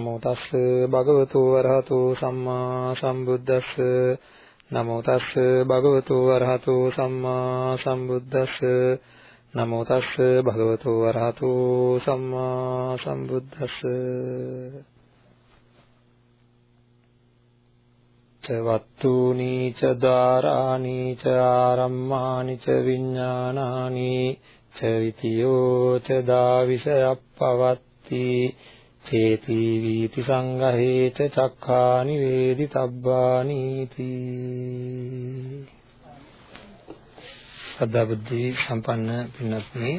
නමෝ තස් භගවතු වරහතු සම්මා සම්බුද්දස්ස. නමෝ තස් භගවතු වරහතු සම්මා සම්බුද්දස්ස. නමෝ තස් භගවතු වරහතු සම්මා සම්බුද්දස්ස. චවත්තුනි ච දාරාණි ච ආරම්මානි ච විඥානානි ච විතියෝ ච දාවිසයප්පවත්ති චේති වීති සංගහේත චක්ඛානි වේදි තබ්බානීති සදා බුද්ධි සම්පන්න පින්වත්නි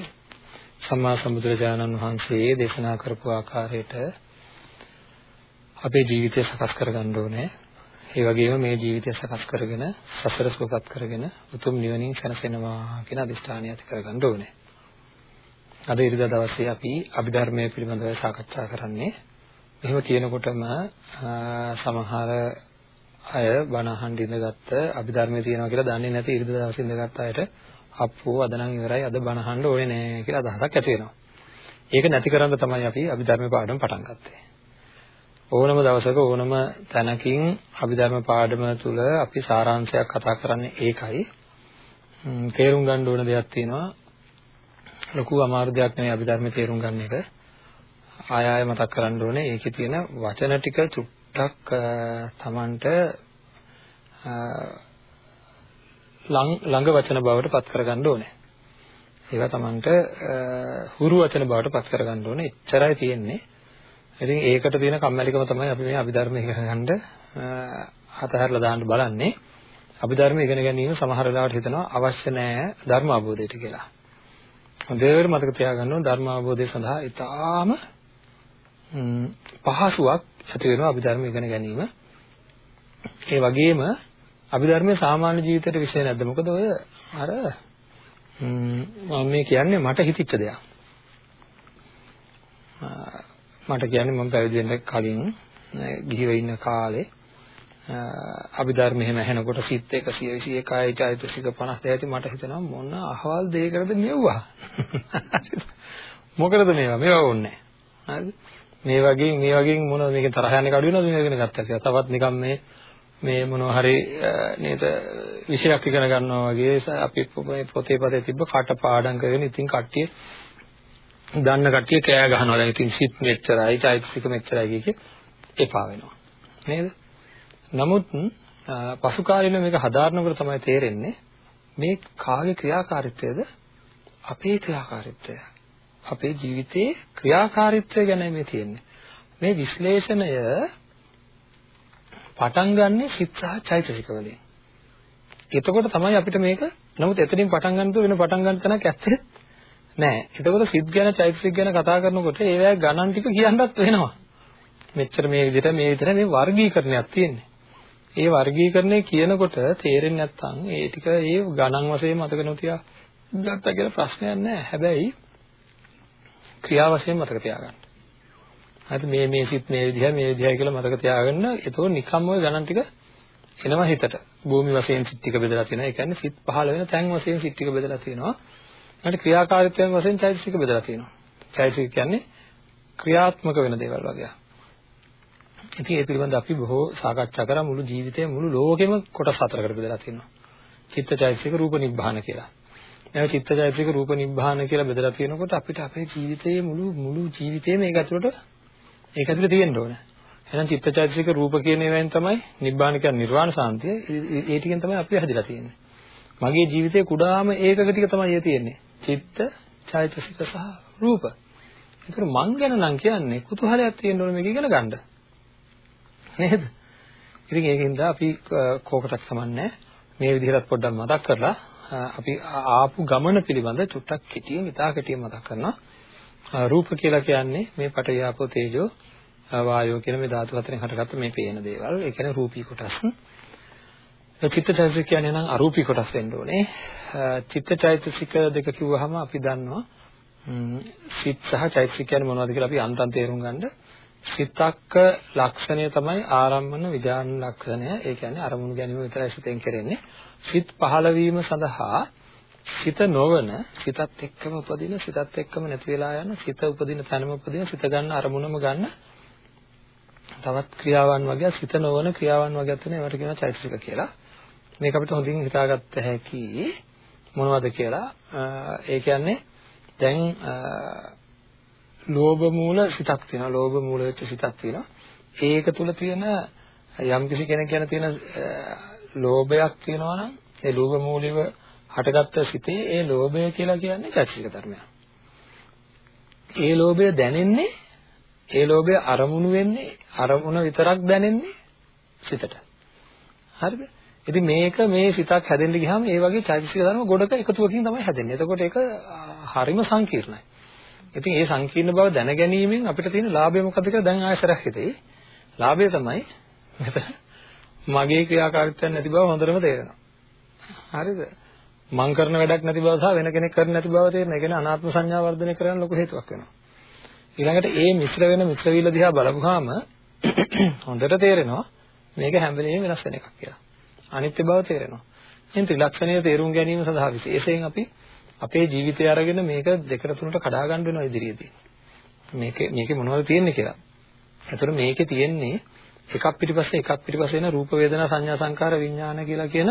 සම්මා සම්බුදුරජාණන් වහන්සේ දේශනා කරපු ආකාරයට අපේ ජීවිතය සකස් කරගන්න ඕනේ. ඒ වගේම මේ ජීවිතය සකස් කරගෙන සසර සුවපත් කරගෙන උතුම් නිවනින් සැනසෙනවා කියන අදිෂ්ඨානය ඇති කරගන්න ඕනේ. අද ඉරිදා දවසේ අපි අභිධර්මයේ පිළිබඳව සාකච්ඡා කරන්නේ. මෙහෙම කියනකොටම සමහර අය බණ අහන් ඉඳගත්ත අභිධර්මයේ තියෙනවා කියලා දන්නේ නැති ඉරිදා දවසේ ඉඳගත් අයට අප්පෝ අද නම් ඉවරයි අද බණ අහන්න ඕනේ නෑ කියලා අදහසක් ඇති වෙනවා. ඒක නැති කරන්න තමයි අපි අභිධර්ම පාඩම පටන් ගත්තේ. ඕනම දවසක ඕනම තැනකින් අභිධර්ම පාඩම තුල අපි සාරාංශයක් කතා කරන්නේ ඒකයි. තේරුම් ගන්න ඕන දෙයක් තියෙනවා. ලොකු අමාරු දෙයක් නෙවෙයි අභිධර්මයේ තේරුම් ගන්න එක. ආය ආය මතක් කරන්න ඕනේ ඒකේ තියෙන වචන ටික චුට්ටක් Tamanට ළඟ වචන බවට පත් කරගන්න ඕනේ. ඒවා Tamanට හුරු වචන බවට පත් කරගන්න ඕනේ. එච්චරයි තියෙන්නේ. ඉතින් ඒකට තියෙන කම්මැලිකම තමයි අපි මේ අභිධර්ම ඉගෙන ගන්න හතරලා දාන්න බලන්නේ. අභිධර්ම ඉගෙන ගැනීම සමහර වෙලාවට හිතනවා අවශ්‍ය නැහැ ධර්ම අවබෝධයට කියලා. හොඳට මතක තියාගන්න ඕන ධර්ම අවබෝධය සඳහා ඊටාම පහසුවක් ඇති වෙනවා අභිධර්ම ඉගෙන ගැනීම. ඒ වගේම අභිධර්මයේ සාමාන්‍ය ජීවිතයට විශේෂ නැද්ද? මොකද ඔය අර මම මේ කියන්නේ මට හිතිච්ච දෙයක්. මට කියන්නේ මම පැවිදි වෙන්න කලින් ගිහිව ඉන්න කාලේ අභිධර්ම එහෙම ඇහෙනකොට සිත් 121යි චෛතසික 50 ඇති මට හිතෙනවා මොන අහවල් දෙයකටද මෙව්වා? මොකටද මේවා? මේවා ඕනේ නැහැ. මේ වගේ මේ වගේ මොනවද මේකෙන් තරහ යන්නේ කඩු වෙනවද මේක ඉගෙන ගත්තා කියලා. තවත් නිකන් මේ මේ මොනවා හරි නේද විෂයක් ඉගෙන ගන්නවා වගේ අපි පොතේ පතේ තිබ්බ කට පාඩම් කරගෙන ඉතින් කට්ටිය දන්න කට්ටිය කෑ ගහනවා. දැන් ඉතින් සිත් මෙච්චරයි චෛතසික මෙච්චරයි කිය එපා වෙනවා. නේද? නමුත් පසු කාලීන මේක හදාරනකොට තමයි තේරෙන්නේ මේ කාගේ ක්‍රියාකාරීත්වයද අපේ ක්‍රියාකාරීත්වය. අපේ ජීවිතයේ ක්‍රියාකාරීත්වය ගැන මේ තියෙන්නේ. මේ විශ්ලේෂණය පටන් ගන්නෙ සිත් සහ චෛතසික වලින්. එතකොට තමයි අපිට මේක නමුත් එතනින් පටන් ගන්න වෙන පටන් ගන්න තැනක් ඇත්තේ නෑ. එතකොට සිත් ගැන චෛතසික ගැන කතා කරනකොට ඒවැය ගණන් ටික කියන්නත් වෙනවා. මෙච්චර මේ විදිහට මේ විදිහට මේ වර්ගීකරණයක් තියෙන්නේ. ඒ වර්ගීකරණය කියනකොට තේරෙන්නේ නැත්නම් ඒ ටික ඒ ගණන් වශයෙන් මතක නොතියා ගත්තා කියලා ප්‍රශ්නයක් නැහැ. හැබැයි ක්‍රියා වශයෙන් මතක තියාගන්න. හරි මේ මේ සිත් මේ විදිහ මේ විදිහයි කියලා මතක තියාගන්න. ඒතකොට නිකම්ම ওই ගණන් ටික එනවා හිතට. භූමි වශයෙන් සිත් ටික බෙදලා තියෙනවා. ඒ කියන්නේ සිත් පහළ වෙන තැන් වශයෙන් සිත් ටික බෙදලා තියෙනවා. ඊට ක්‍රියාකාරීත්වයන් වශයෙන් චෛතසික බෙදලා තියෙනවා. චෛතසික කියන්නේ ක්‍රියාත්මක වෙන දේවල් වගේ. ඉතින් ඒ පිළිබඳව අපි බොහෝ සාකච්ඡා කරා මුළු ජීවිතේ මුළු ලෝකෙම කොටස් හතරකට බෙදලා තියෙනවා. චිත්තචෛතසික රූප නිබ්බාන කියලා. මේ චිත්තචෛතසික රූප නිබ්බාන කියලා බෙදලා තියෙනකොට අපිට අපේ ජීවිතයේ මුළු මුළු ජීවිතේම ඒක ඇතුළට ඒක ඇතුළේ තියෙන්න ඕන. එහෙනම් චිත්තචෛතසික රූප කියන ඒවායින් තමයි නිබ්බාන කියන්නේ නිර්වාණ සාන්තිය. ඒ ටිකෙන් තමයි අපි හැදිලා තියෙන්නේ. මගේ ජීවිතේ කුඩාම ඒකක ටික තමයි ඒ තියෙන්නේ. චිත්ත, චෛතසික සහ රූප. ඒතර මං ගැන නම් කියන්නේ කුතුහලයක් තියෙන්න ඕනේ මේක ඉගෙන ගන්න. නේද? ඉතින් ඒකෙන්ද අපි කෝකටත් සමන්නේ මේ විදිහට පොඩ්ඩක් මතක් කරලා අපි ආපු ගමන පිළිබඳ චුට්ටක් කෙටියෙන් ඉතා කෙටියෙන් මතක් කරනවා. රූප කියලා කියන්නේ මේ පඨවි ආපෝ තේජෝ වායෝ කියන මේ ධාතු හතරෙන් හටගත්ත මේ පේන දේවල්. ඒ කියන්නේ රූපී කොටස්. චිත්තචෛතසික කියන්නේ නම් අරූපී කොටස් වෙන්න ඕනේ. චිත්තචෛතසික දෙක කිව්වහම අපි දන්නවා සිත් සහ චෛතසික කියන්නේ මොනවද කියලා අපි අන්තම් තේරුම් ගන්න. සිතක්ක ලක්ෂණය තමයි ආරම්මන විඥාන ලක්ෂණය. ඒ කියන්නේ අරමුණු ගැනීම විතරයි සිතෙන් කරන්නේ. සිත් පහළ වීම සඳහා සිත නොවන සිතත් එක්කම උපදින සිතත් එක්කම නැති වෙලා යන සිත උපදින තැනම උපදින සිත ගන්න අරමුණම ගන්න තවත් ක්‍රියාවන් වගේ සිත නොවන ක්‍රියාවන් වගේ තියෙන ඒවට කියනවා චෛතසික කියලා. මේක අපිට හොඳින් හිතාගත්ත හැකි මොනවද කියලා. ඒ කියන්නේ දැන් ලෝභ මූල සිතක් තියෙනවා. ලෝභ මූල වෙච්ච සිතක් තියෙනවා. ඒක තුල තියෙන යම් කිසි කෙනෙක් ගැන තියෙන ලෝභයක් තියෙනවා නම් ඒ ලෝභ මූලිව හටගත්ත සිතේ ඒ ලෝභය කියලා කියන්නේ චෛතසික ධර්මයක්. ඒ ලෝභය දැනෙන්නේ ඒ ලෝභය අරමුණු වෙන්නේ අරමුණ විතරක් දැනෙන්නේ සිතට. හරිද? ඉතින් මේක මේ සිතක් හැදෙන්න ගියාම ඒ වගේ චෛතසික ධර්ම ගොඩක එකතුවකින් තමයි හැදෙන්නේ. එතකොට ඒක හරිම සංකීර්ණයි. ඉතින් ඒ සංකීර්ණ බව දැන ගැනීමෙන් අපිට තියෙන ලාභය මොකද්ද කියලා දැන් ආයෙසරක් හිතේ. ලාභය තමයි මෙතන මගේ ක්‍රියාකාරීත්වයක් නැති බව හොඳටම තේරෙනවා. හරිද? මං කරන වැඩක් නැති බව සහ වෙන කෙනෙක් කරන්නේ නැති බව තේරෙන. ඒ කියන්නේ අනාත්ම සංඥා වර්ධනය කරන්න ලොකු හේතුවක් වෙනවා. ඊළඟට ඒ මිශ්‍ර වෙන මිශ්‍ර වීල දිහා බලපුවාම හොඳට තේරෙනවා මේක හැම වෙලෙම වෙනස් වෙන එකක් කියලා. අනිත්‍ය බව තේරෙනවා. එහෙනම් ත්‍රිලක්ෂණය තේරුම් ගැනීම සඳහා විශේෂයෙන් අපි අපේ ජීවිතය අරගෙන මේක දෙකට තුනට කඩා ගන්න වෙනවා ඉදිරියේදී. මේකේ මේකේ මොනවද තියෙන්නේ කියලා. ඒතර මේකේ තියෙන්නේ එකක් පිටිපස්සේ එකක් පිටිපස්සේ එන රූප වේදනා සංඥා සංකාර විඥාන කියලා කියන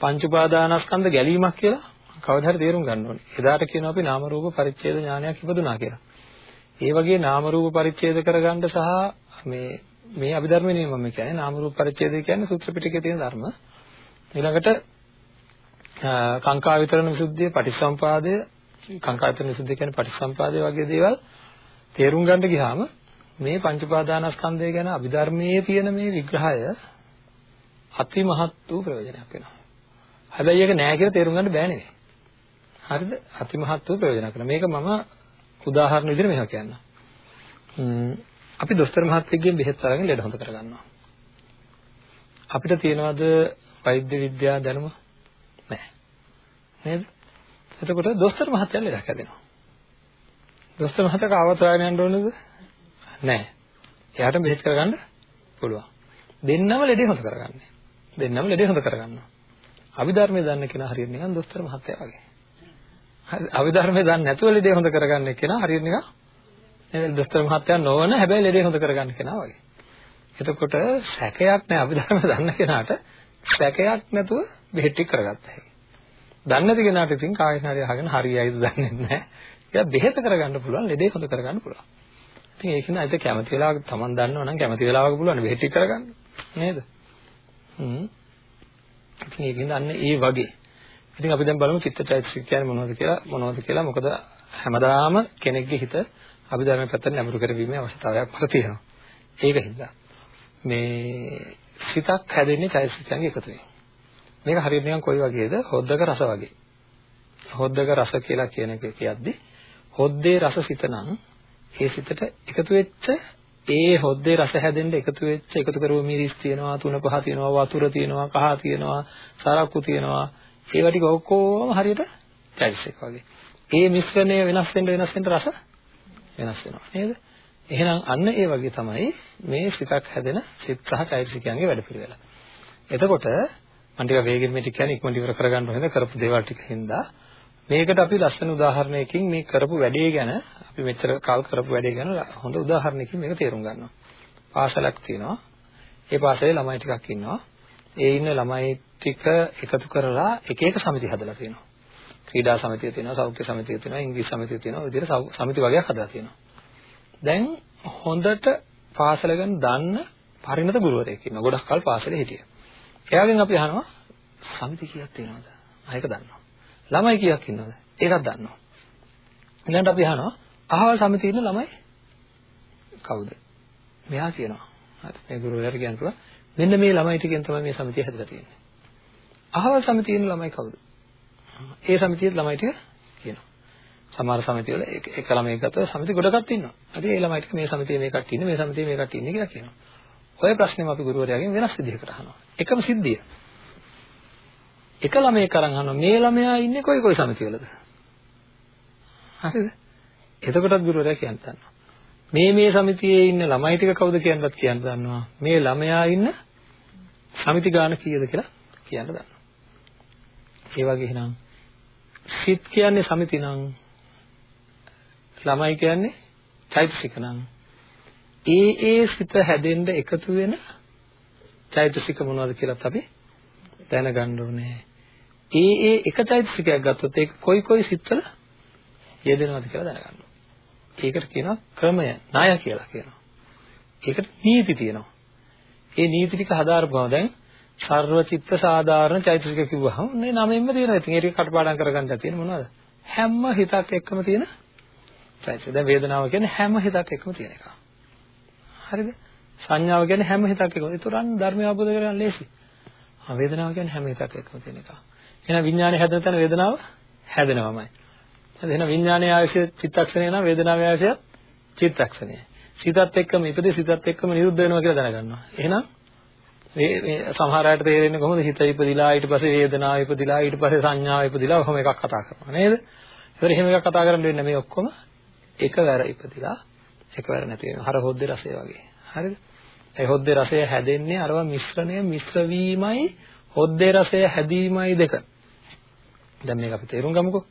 පංච උපාදානස්කන්ධ ගැලීමක් කියලා කවදා හරි තේරුම් ගන්න ඕනේ. එදාට කියනවා අපි නාම රූප පරිච්ඡේද ඥානයක් ඉපදුනා කියලා. ඒ වගේ නාම රූප පරිච්ඡේද කරගන්න සහ මේ මේ අභිධර්ම නෙමෙයි මම කියන්නේ නාම රූප පරිච්ඡේදය කියන්නේ සූත්‍ර පිටකයේ තියෙන ධර්ම. ඊළඟට කාංකා විතරණ විසුද්ධිය, පටිච්චසම්පාදය, කාංකා විතරණ විසුද්ධිය කියන්නේ පටිච්චසම්පාදය වගේ දේවල් තේරුම් ගන්න ගියාම මේ පංච උපාදානස්කන්ධය ගැන අභිධර්මයේ තියෙන මේ විග්‍රහය අති මහත් වූ ප්‍රයෝජනයක් වෙනවා. හැබැයි ඒක නෑ කියලා තේරුම් ගන්න බෑ නෙවෙයි. හරිද? අති මහත් වූ ප්‍රයෝජනයක් වෙනවා. මේක මම උදාහරණ විදිහට මෙහෙම කියන්නම්. අපි දොස්තර මහත්තයෙක්ගෙන් බෙහෙත් අරගෙන ලෙඩ හොඳ කරගන්නවා. අපිට තියනවාද වෛද්‍ය විද්‍යා දැනුම? නැහැ. නේද? එතකොට දොස්තර මහත්තයා ලෙඩක් හැදෙනවා. දොස්තර මහත්තයා කාවත් හොයාගෙන යන්න ඕනද? නැහැ. එයාට බෙහෙත් කරගන්න පුළුවන්. දෙන්නම ලෙඩේ හොඳ කරගන්නේ. දෙන්නම ලෙඩේ හොඳ කරගන්නවා. අභිධර්මයේ දන්න කෙනා හරියට නිකන් දොස්තර මහත්තයා වගේ. හරි අභිධර්මයේ දන්නේ නැතුව ලෙඩේ හොඳ කරගන්න කෙනා හරියට නිකන් නේද දොස්තර මහත්තයා නොවන හැබැයි ලෙඩේ හොඳ කරගන්න කෙනා වගේ. එතකොට සැකයක් නැහැ අභිධර්ම දන්න කෙනාට සැකයක් නැතුව බෙහෙත් ටික කරගත්තා හැකි. දන්නේ නැති කෙනාට ඉතින් කායෙන් හරි අහගෙන හරියයිද දන්නේ නැහැ. ඒක බෙහෙත කරගන්න පුළුවන් ලෙඩේ හොඳ කරගන්න පුළුවන්. ඉතින් ඒක නේද කැමති වෙලාවක Taman දන්නව නම් කැමති වෙලාවක පුළුවන් බෙහෙත් ටික කරගන්න. නේද? හ්ම්. ඉතින් ඒකෙන් අන්න ඒ වගේ. ඉතින් අපි දැන් බලමු චිත්තචෛතසික කියන්නේ මොනවද කියලා මොනවද කියලා මොකද හැමදාම කෙනෙක්ගේ හිත අභිධර්ම පැත්තට නැඹුරු කරවීමේ අවස්ථාවක් මත තියෙනවා. ඒක හින්දා මේ සිතක් හැදෙන්නේ චෛතසිකයන්ගේ එකතුවෙන්. මේක හරියට නිකන් කොයි වගේද? හොද්දක රස වගේ. හොද්දක රස කියලා කියන එක කියද්දි හොද්දේ රස සිත නම් ඒ සිතට එකතු වෙච්ච ඒ හොද්දේ රස හැදෙන්න එකතු වෙච්ච එකතු කරව මිරිස් තියෙනවා තුන පහ තියෙනවා වතුර තියෙනවා කහ තියෙනවා සරක්කු තියෙනවා ඒවා ටික ඔක්කොම හරියට චෛතසික වගේ. ඒ මිශ්‍රණය වෙනස් වෙන්න වෙනස් වෙන්න රස වෙනස් වෙනවා නේද? එහෙනම් අන්න ඒ වගේ තමයි මේ සිතක් හැදෙන සිත් සහ චෛතසිකයන්ගේ වැඩපිළිවෙල. එතකොට මම ටික වේගෙන් මේ ටික කියන්නේ ඉක්මනට ඉවර කරගන්න ඕනේද කරපු දේවල් ටික හින්දා මේකට අපි ලස්සන උදාහරණයකින් මේ කරපු වැඩේ ගැන අපි මෙච්චර කල් කරපු වැඩේ ගැන හොඳ උදාහරණයකින් මේක තේරුම් ගන්නවා. පාසලක් තියෙනවා. ඒ පාසලේ ළමයි ටිකක් ඉන්නවා. ඒ ඉන්න ළමයි ටික එකතු කරලා එක එක සමිති හදලා තියෙනවා. ක්‍රීඩා සමිතිය තියෙනවා, සෞඛ්‍ය සමිතිය තියෙනවා, ඉංග්‍රීසි සමිතිය තියෙනවා. ඔය විදිහට සමිති වගේක් හදලා තියෙනවා. දැන් හොඳට පාසල ගැන දන්න පරිණත ගුරුවරයෙක් ඉන්නවා. ගොඩක් කල් පාසලේ හිටියා. එයාගෙන් අපි අහනවා සමිති කීයක් තියෙනවද? ආයක දන්නවා. ළමයි කීයක් ඉන්නවද? ඒකත් දන්නවා. ඊළඟට අපි අහනවා අහවල් සමිතියේ ඉන්න ළමයි කවුද? මෙයා කියනවා. හරි. මේ ගුරුවරයාට කියන්න පුළුවන්. මෙන්න මේ ළමයි ටිකෙන් තමයි මේ සමිතිය හැදලා තියෙන්නේ. අහවල් සමිතියේ ඉන්න ළමයි කවුද? ඒ සමිතියේ ළමයි ටික කියනවා. සමහර සමිති වල එක ළමයෙක් ගත්තොත් සමිති ගොඩකට ඉන්නවා. හරි ඒ ළමයි ටික මේ සමිතියේ මේ කට්ටිය ඉන්නේ මේ සමිතියේ මේ කට්ටිය ඉන්නේ කියලා කියනවා. ඔය ප්‍රශ්නේම අපි ගුරුවරයාගෙන් වෙනස් විදිහකට අහනවා. එකම සිද්ධිය. එක ළමයෙක් අරන් අහනවා මේ ළමයා ඉන්නේ කොයි කොයි සමිතිවලද? හරිද? එතකොටත් ගුරුවරයා කියන්න දන්නවා. මේ මේ සමිතියේ ඉන්න ළමයි ටික කවුද කියන්නත් කියන්න දන්නවා. මේ ළමයා ඉන්න සමිති ගාන කීයද කියලා කියන්න දන්නවා. ඒ වගේ එහෙනම් සිත් කියන්නේ සමිති නම් ළමයි කියන්නේ චෛතසික නම් ඒ ඒ සිත හැදෙන්න එකතු වෙන චෛතසික මොනවද කියලාත් අපි දැනගන්න ඕනේ. ඒ ඒ එක චෛතසිකයක් ගත්තොත් ඒක කොයි කොයි සිත්වල යෙදෙනවද කියලා දැනගන්න ඕනේ. ඒකට කියනවා ක්‍රමය, ණය කියලා කියනවා. ඒකට නීති තියෙනවා. ඒ නීති ටික හදාරපුවම දැන් සර්ව චිත්ත සාධාරණ චෛතසික කිව්වහම මේ නමෙන්ම තියෙනවා. ඉතින් ඒක කටපාඩම් කරගන්න තියෙන මොනවද? හැම හිතක් එක්කම තියෙන චෛතසික. දැන් වේදනාව කියන්නේ හැම හිතක් එක්කම තියෙන එකක්. හරිද? සංඥාව කියන්නේ හැම හිතක් එක්කම. ඒතරම් ධර්මය අවබෝධ කරගන්න ලේසි. ආ වේදනාව කියන්නේ හැම හිතක් එක්කම තියෙන එකක්. එහෙනම් විඥානය හැදෙන තැන වේදනාව හැදෙනවමයි. හරි එහෙනම් විඥානයේ ආයශය චිත්තක්ෂණය නම් වේදනාවේ ආයශය චිත්තක්ෂණය. සිතත් එක්කම ඉපදේ සිතත් එක්කම නිරුද්ධ වෙනවා කියලා දැනගන්නවා. එහෙනම් මේ මේ සමහර අයට තේරෙන්නේ කොහොමද හිත ඉපදිලා ඊට පස්සේ වේදනාව ඉපදිලා ඊට පස්සේ සංඥාව ඉපදිලා ඔහොම එකක් කතා කරනවා නේද? ඒතර එහෙම එකක් කතා කරන්න වෙන්නේ මේ ඔක්කොම එකවර ඉපදිලා එකවර නැති වෙනවා. හර හොද්දේ රසය වගේ. හරිද? ඒ හොද්දේ රසය හැදෙන්නේ අරවා මිශ්‍රණය මිශ්‍ර වීමයි හොද්දේ රසය හැදීමයි දෙක. දැන් මේක අපි තේරුම් ගමුකෝ.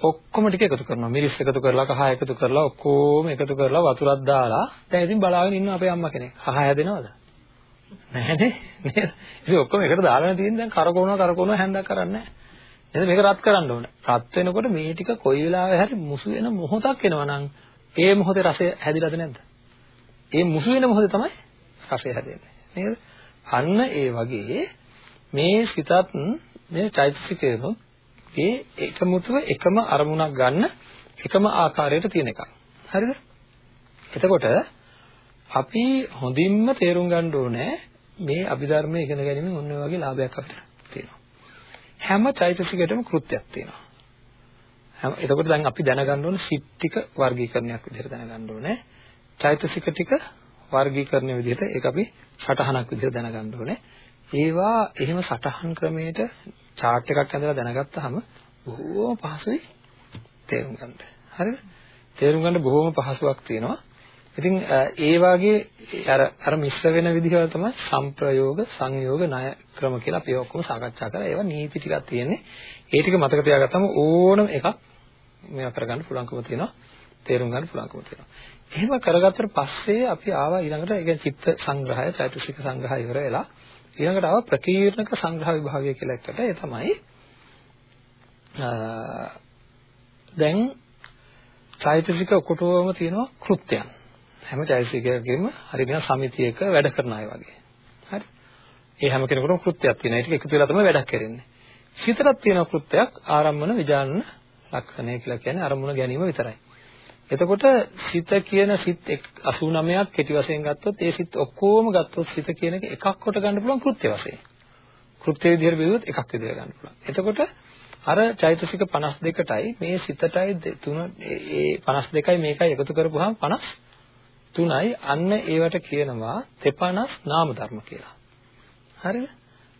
ඔක්කොම ටික එකතු කරනවා. මිරිස් එකතු කරලා කහ එකතු කරලා ඔක්කොම එකතු කරලා වතුරක් දාලා දැන් ඉතින් බලාගෙන ඉන්න අපේ අම්මා කෙනෙක්. කහ හැදෙනවද? නැහැනේ. නේද? ඉතින් ඔක්කොම එකට දාගෙන තියෙන දැන් කරකවනවා කරකවනවා හැන්දක් කරන්නේ නැහැ. නේද? මේක රත් කරන්න ඕන. රත් වෙනකොට මේ ටික කොයි වෙලාවෙ හරි මුසු වෙන මොහොතක් එනවා නම් ඒ මොහොතේ රසය හැදිලාද නැද්ද? ඒ මුසු වෙන මොහොතේ තමයි රසය හැදෙන්නේ. නේද? අන්න ඒ වගේ මේ සිතත් මේ චෛතසිකයනොත් ඒ එකමුතුව එකම අරමුණක් ගන්න එකම ආකාරයට තියෙන එකක්. හරිද? එතකොට අපි හොඳින්ම තේරුම් ගන්න ඕනේ මේ අභිධර්මය ඉගෙන ගැනීමෙන් ඔන්න ඔය වගේ ලාභයක් අපිට තියෙනවා. හැම චෛතසිකයකටම කෘත්‍යයක් තියෙනවා. හැම එතකොට දැන් අපි දැනගන්න ඕන සිත් ටික වර්ගීකරණයක් විදිහට දැනගන්න ඕනේ. චෛතසික ටික වර්ගීකරණ විදිහට ඒක අපි සටහනක් විදිහට දැනගන්න ඕනේ. ඒවා එහෙම සටහන් ක්‍රමයට chart එකක් ඇඳලා දැනගත්තාම බොහෝම පහසුයි තේරුම් ගන්න. හරිද? තේරුම් ගන්න බොහෝම පහසුවක් තියෙනවා. ඉතින් ඒ වාගේ අර අර මිශ්‍ර වෙන විදිහවල තමයි සංප්‍රයෝග සංයෝග ණය ක්‍රම කියලා අපි ඔක්කොම සාකච්ඡා කරා. ඒවා නීති ටිකක් තියෙන්නේ. ඒ ටික මතක තියාගත්තම ඕනම එකක් මේවා කරගන්න පුළුවන්කම තියෙනවා. තේරුම් ගන්න පුළුවන්කම තියෙනවා. එහෙම කරගත්තට පස්සේ අපි ආවා ඊළඟට ඒ කියන්නේ චිත්ත සංග්‍රහය, චෛතසික සංග්‍රහය ඉවර වෙලා ඊළඟට ආවා ප්‍රකීර්ණක සංග්‍රහ විභාගය කියලා එකට. ඒ තමයි දැන් චෛතසික ඔකොටම තියෙනවා කෘත්‍යයන්. හැම චෛතසිකයකම හරි නිකන් සමිතියක වැඩ කරන අය වගේ. හරි. ඒ හැම කෙනෙකුටම කෘත්‍යයක් තියෙනවා. ඒක එකතු වෙලා තමයි වැඩක් කරන්නේ. සිතටත් තියෙන කෘත්‍යයක් ආරම්මන විජානන ලක්ෂණය කියලා කියන්නේ අරමුණ ගැනීම විතරයි. එතකොට සිත කියන සිත් 89ක් කෙටි වශයෙන් ගත්තොත් ඒ සිත් ඔක්කොම ගත්තොත් සිත කියන එක එකක් කොට ගන්න පුළුවන් කෘත්‍ය වශයෙන්. කෘත්‍ය විදිහට බෙදුවොත් එකක් විදිහට ගන්න පුළුවන්. එතකොට අර චෛතසික 52ටයි මේ සිතටයි තුන ඒ 52යි මේකයි එකතු කරපුවාම 53යි අන්න ඒවට කියනවා තෙපනස් නාම ධර්ම කියලා. හරිද?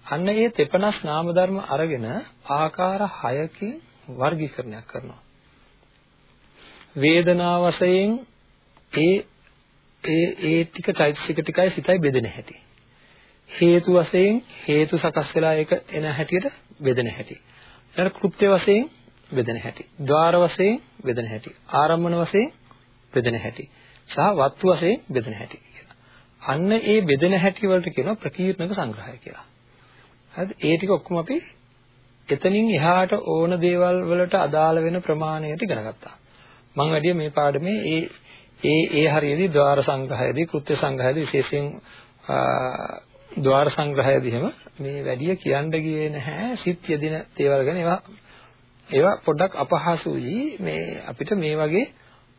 අන්න ඒ තෙපනස් නාම ධර්ම අරගෙන ආකාර 6කින් වර්ගීකරණයක් කරනවා. වේදනා වශයෙන් ඒ ඒ ඒ ටික චෛතසික ටිකයි සිතයි බෙදෙන හැටි. හේතු වශයෙන් හේතු සකස් වෙලා ඒක එන හැටියට බෙදෙන හැටි. ඊට කෘත්‍ය වශයෙන් බෙදෙන හැටි. ద్వාර වශයෙන් බෙදෙන හැටි. ආරම්භන වශයෙන් බෙදෙන හැටි. සහ වත්තු වශයෙන් බෙදෙන හැටි කියලා. අන්න ඒ බෙදෙන හැටි වලට කියනවා ප්‍රකීර්ණක සංග්‍රහය කියලා. හරිද? ඒ ටික ඔක්කොම අපි එතනින් එහාට ඕන දේවල් වලට අදාළ වෙන ප්‍රමාණයට ඉගෙන ගත්තා. මම වැඩි මේ පාඩමේ ඒ ඒ ඒ හරියදී ద్వාර සංග්‍රහයේදී කෘත්‍ය සංග්‍රහයේදී විශේෂයෙන් ద్వාර සංග්‍රහයේදී හැම මේ වැඩි කියන්න ගියේ නැහැ සිත් යදින දේවල් ගැන ඒවා ඒවා පොඩ්ඩක් අපහසුයි මේ අපිට මේ වගේ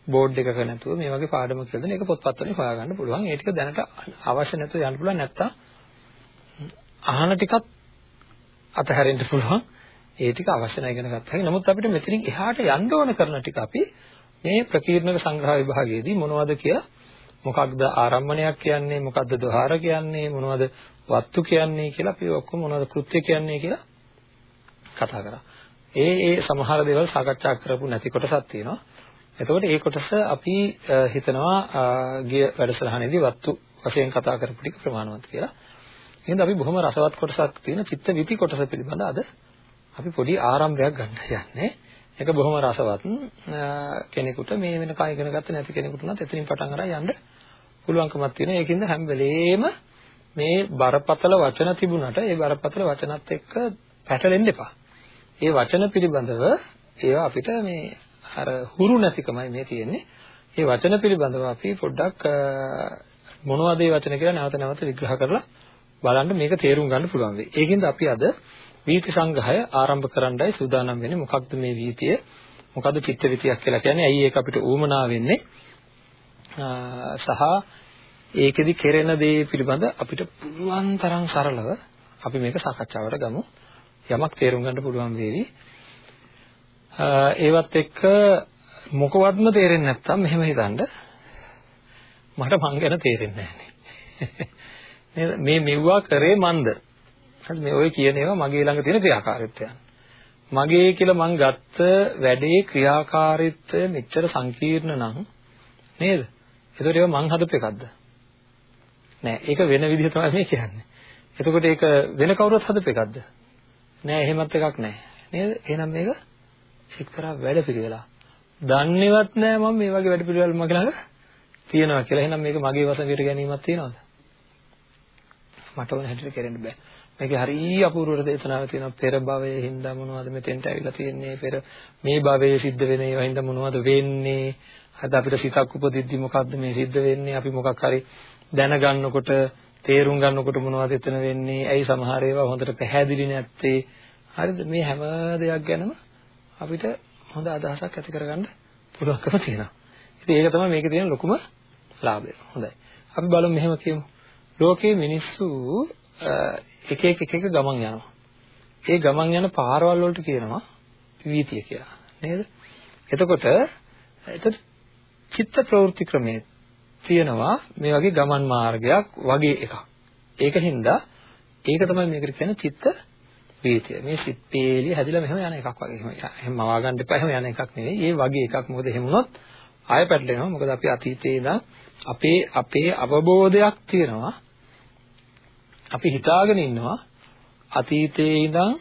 බෝඩ් එකක නැතුව මේ වගේ පාඩමක් කියලා දෙන එක පොත්පත් වලින් හොයාගන්න පුළුවන් ඒ ටික දැනට අවශ්‍ය නැතුව යන්න පුළුවන් නැත්තම් අහන ටිකත් අතහැරෙන්න පුළුවන් ඒ ටික අවශ්‍ය නැහැ ඉගෙන ගත්තා. නමුත් අපිට මෙතනින් එහාට යන්න ඕන කරන ටික අපි මේ ප්‍රකීර්ණක සංග්‍රහ විභාගයේදී මොනවද කියලා මොකක්ද ආරම්භණයක් කියන්නේ මොකක්ද දොහාර කියන්නේ මොනවද වත්තු කියන්නේ කියලා අපි ඔක්කොම මොනවද කෘත්‍ය කියන්නේ කියලා කතා කරා. ඒ ඒ සමහර දේවල් සාකච්ඡා කරපු නැති කොටසක් තියෙනවා. එතකොට ඒ කොටස අපි හිතනවා ගිය වැඩසටහනේදී වත්තු වශයෙන් කතා කරපු ටික ප්‍රමාණවත් කියලා. එහෙනම් අපි බොහොම රසවත් කොටසක් තියෙන චිත්ත විති කොටස පිළිබඳ අද අපි පොඩි ආරම්භයක් ගන්න යන්නේ. ඒක බොහොම රසවත් කෙනෙකුට මේ වෙන කය ඉගෙන ගත්ත නැති කෙනෙකුට උනත් එතනින් පටන් අරන් යන්න පුළුවන්කමක් තියෙනවා. ඒකින්ද හැම වෙලේම මේ බරපතල වචන තිබුණට ඒ බරපතල වචනත් එක්ක පැටලෙන්න එපා. ඒ වචන පිළිබඳව ඒවා අපිට මේ අර හුරු නැතිකමයි මේ තියෙන්නේ. ඒ වචන පිළිබඳව අපි පොඩ්ඩක් මොනවද මේ වචන කියලා නැවත නැවත විග්‍රහ කරලා බලන්න මේක තේරුම් ගන්න පුළුවන් වෙයි. ඒකින්ද අපි අද වීති සංග්‍රහය ආරම්භ කරන්නයි සූදානම් වෙන්නේ. මොකක්ද මේ වීතිය? මොකද්ද චිත්ත විතියක් කියලා කියන්නේ? ඇයි ඒක අපිට ඌමනා වෙන්නේ? සහ ඒකෙදි කෙරෙන දේ පිළිබඳ අපිට පුළුවන් තරම් සරලව අපි මේක සාකච්ඡාවට ගමු. යමක් තේරුම් ගන්න පුළුවන් වේවි. ඒවත් එක්ක මොකවත්ම තේරෙන්නේ නැත්තම් මෙහෙම හිතන්න. මට මං ගැන තේරෙන්නේ නැහැ මේ මෙව්වා කරේ මන්ද. හරි මේ ඔය කියන ඒවා මගේ ළඟ තියෙන ක්‍රියාකාරීත්වයන්. මගේ කියලා මං ගත්ත වැඩේ ක්‍රියාකාරීත්වය මෙච්චර සංකීර්ණ නම් නේද? එතකොට ඒවා මං හදපු එකක්ද? නෑ ඒක වෙන විදිහ තමයි මේ කියන්නේ. එතකොට ඒක වෙන කවුරුත් හදපු එකක්ද? නෑ එහෙමත් එකක් නෑ. නේද? එහෙනම් මේක එක්තරා වැඩ පිළිවෙලක් දන්නේවත් නෑ මම මේ වගේ වැඩ පිළිවෙල මගේ ළඟ තියෙනවා කියලා. එහෙනම් මේක මගේ වශයෙන් ගැනීමක් තියනවද? මට ඕන හැටියට කෙරෙන්න බෑ. මේකේ හරිය අපූර්ව දේශනාවක් තියෙනවා. පෙර භවයේ හින්දා මොනවද මෙතෙන්ට ඇවිල්ලා තියෙන්නේ? පෙර මේ භවයේ සිද්ධ වෙන ඒවා හින්දා මොනවද වෙන්නේ? අද අපිට සිතක් උපදිද්දි මොකද්ද මේ සිද්ධ වෙන්නේ? අපි මොකක් හරි දැනගන්නකොට තේරුම් ගන්නකොට මොනවද එතන වෙන්නේ? ඇයි සමහර ඒවා හොඳට පැහැදිලි නැත්තේ? හරිද? මේ හැම දෙයක් ගැනම අපිට හොඳ අදහසක් ඇති කරගන්න පුළුවන්කම තියෙනවා ඉතින් ඒක තමයි මේකේ තියෙන ලොකුම ලාභය හොඳයි අපි බලමු මෙහෙම කියමු ලෝකයේ මිනිස්සු එක එක එක එක ගමන් යනවා. ඒ ගමන් යන පාරවල් වලට කියනවා වීතිය කියලා. නේද? එතකොට එතකොට චිත්ත ප්‍රවෘත්ති ක්‍රමයේ තියෙනවා මේ වගේ ගමන් මාර්ගයක් වගේ එකක්. ඒකින්ද ඒක තමයි මේකට කියන්නේ චිත්ත වීතිය. මේ සිත් පේලිය හැදිලා මෙහෙම යන එකක් වගේ. එහෙම මවා ගන්න එපා. එහෙම යන එකක් නෙවෙයි. ඒ වගේ එකක්. මොකද එහෙම වුණොත් ආය පැටලෙනවා. මොකද අපි අතීතයේ ඉඳන් අපේ අපේ අවබෝධයක් තියෙනවා. අපි හිතාගෙන ඉන්නවා අතීතයේ ඉඳන්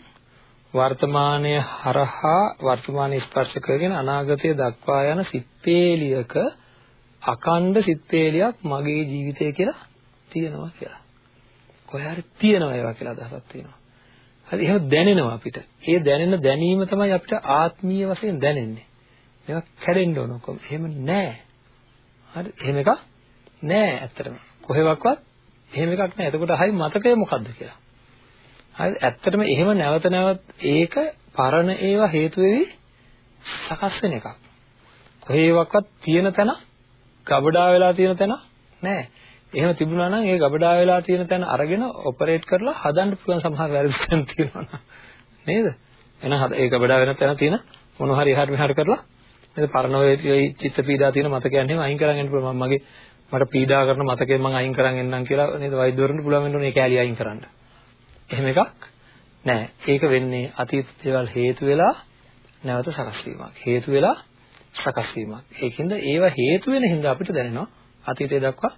වර්තමානය හරහා වර්තමානයේ ස්පර්ශ කරගෙන අනාගතය දක්වා යන සිත්පේලියක අකණ්ඩ සිත්පේලියක් මගේ ජීවිතය කියලා තියෙනවා කියලා. කොහේ හරි තියෙනවා ඒවා කියලා අදහසක් තියෙනවා. හරි එහෙම දැනෙනවා අපිට. ඒ දැනෙන දැනීම තමයි අපිට ආත්මීය වශයෙන් දැනෙන්නේ. මේවා කැඩෙන්න ඕන කොහොම. එහෙම නෑ. හරි එහෙම එකක් නෑ ඇත්තටම. කොහෙවත් එහෙම එකක් නෑ. එතකොට හයි මතකය මොකද්ද කියලා. හරි ඇත්තටම එහෙම නැවත නැවත ඒක පරණ ඒවා හේතු වෙවි සකස් වෙන එකක්. කොහේවත් තියෙන තැන ගබඩා වෙලා තියෙන තැන නෑ. එහෙම තිබුණා නම් ඒ ගබඩා වෙලා තියෙන තැන අරගෙන ඔපරේට් කරලා හදන්න පුළුවන් සමහර වැරදි තැන් තියෙනවා නේද? එහෙනම් ඒ ගබඩා වෙන තැන තියෙන මොන හරි එහාට මෙහාට කරලා නේද පරණ ඔය චිත්ත පීඩා තියෙන මතකයන් එහෙම අයින් කරගෙන යන්න පුළුවන්. මගේ මට පීඩා කරන මතකයෙන් මම අයින් කරන් එන්නම් කියලා නේද වෛද්‍යවරුන්ට පුළුවන් වෙන්න ඕනේ ඒ කෑලි අයින් කරන්න. එහෙම එකක් නෑ. ඒක වෙන්නේ අතීත දේවල් හේතු වෙලා නැවත සකස් වීමක්. හේතු වෙලා සකස් වීමක්. ඒකින්ද ඒව හේතු වෙන හින්දා අපිට දැනෙනවා අතීතය දක්වා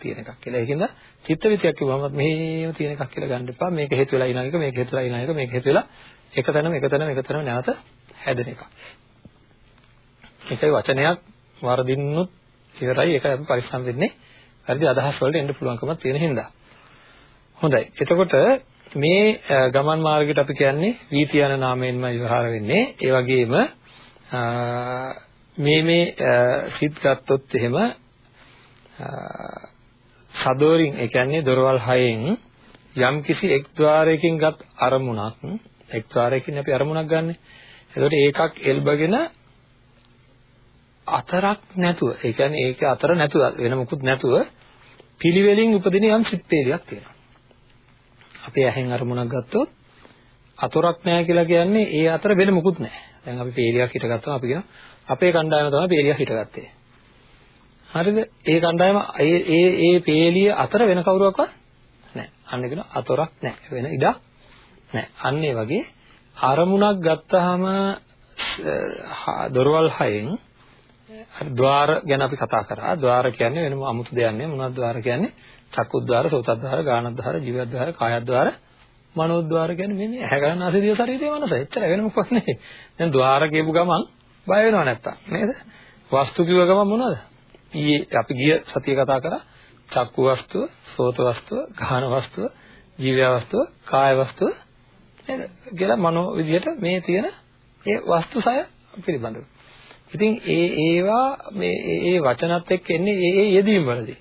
තියෙන එකක් කියලා. ඒකින්ද චිත්ත විතියක් කිව්වම මෙහෙම තියෙන එකක් කියලා ගන්න එපා. මේක හේතු වෙලා ඊළඟ එක, මේක හේතු වෙලා ඊළඟ එක, මේක හේතු වෙලා එකතැනම එකතැනම එකතැනම නැවත හැදෙන එකක්. ඒකයි වචනයක් වර්ධින්නුත් ඉවරයි ඒක අපි පරිස්සම් වෙන්නේ හරිද අදහස් වලට එන්න පුළුවන්කමක් තියෙන හින්දා හොඳයි එතකොට මේ ගමන් මාර්ගයට අපි කියන්නේ වීති යන නාමයෙන්ම විවහාර වෙන්නේ ඒ වගේම මේ මේ සිත් ගත්තොත් එහෙම සදෝරින් ඒ කියන්නේ දොරවල් හයෙන් යම් කිසි එක් ద్వාරයකින් ගත් අරමුණක් එක් ద్వාරයකින් අපි අරමුණක් ගන්න. එතකොට ඒකක් එල්බගෙන අතරක් නැතුව ඒ කියන්නේ ඒක අතර නැතුව වෙන මොකුත් නැතුව පිළිවෙලින් උපදින යම් සිත්පේලියක් තියෙනවා. අපි ඇහෙන් අරමුණක් ගත්තොත් අතරක් නැහැ කියලා කියන්නේ ඒ අතර වෙන මොකුත් නැහැ. දැන් අපි පේලියක් හිටගත්තම අපි කියන අපේ කණ්ඩායම තමයි පේලියක් හිටගත්තේ. හරිද? ඒ කණ්ඩායම ඒ ඒ ඒ පේලිය අතර වෙන කවුරුවක්වත් නැහැ. අන්න කියන අතොරක් නැහැ. වෙන ඉඩක් නැහැ. අන්න ඒ වගේ අරමුණක් ගත්තාම දොරවල් හයෙන් හරි ద్వාර ගැන අපි කතා කරා. ద్వාර කියන්නේ වෙනම අමුතු දෙයක් නෙවෙයි. මොනවද ద్వාර කියන්නේ? චක්කුද්්වාර, සෝතද්්වාර, ගානද්්වාර, ජීවද්්වාර, කායද්්වාර, මනෝද්්වාර කියන්නේ මේ මේ ඇහැ ගන්න ආසේ දිය ශරීරයේ මනස. එච්චර වෙන මොකක් නෙවෙයි. දැන් ద్వාර කියපු ගමන් බය වෙනව නැත්තම් නේද? වස්තු කිව්ව ගමන් මොනවද? ඊයේ අපි ගිය සතියේ කතා කරා චක්කු වස්තුව, සෝත වස්තුව, ගාහන වස්තුව, ජීව වස්තුව, කාය වස්තුව නේද? කියලා මනෝ විදිහට මේ තියෙන ඒ වස්තු සය පිළිබඳව. ඉතින් ඒ ඒවා මේ ඒ වචනත් එක්ක එන්නේ ඒ ඒ යෙදීම් වලදී.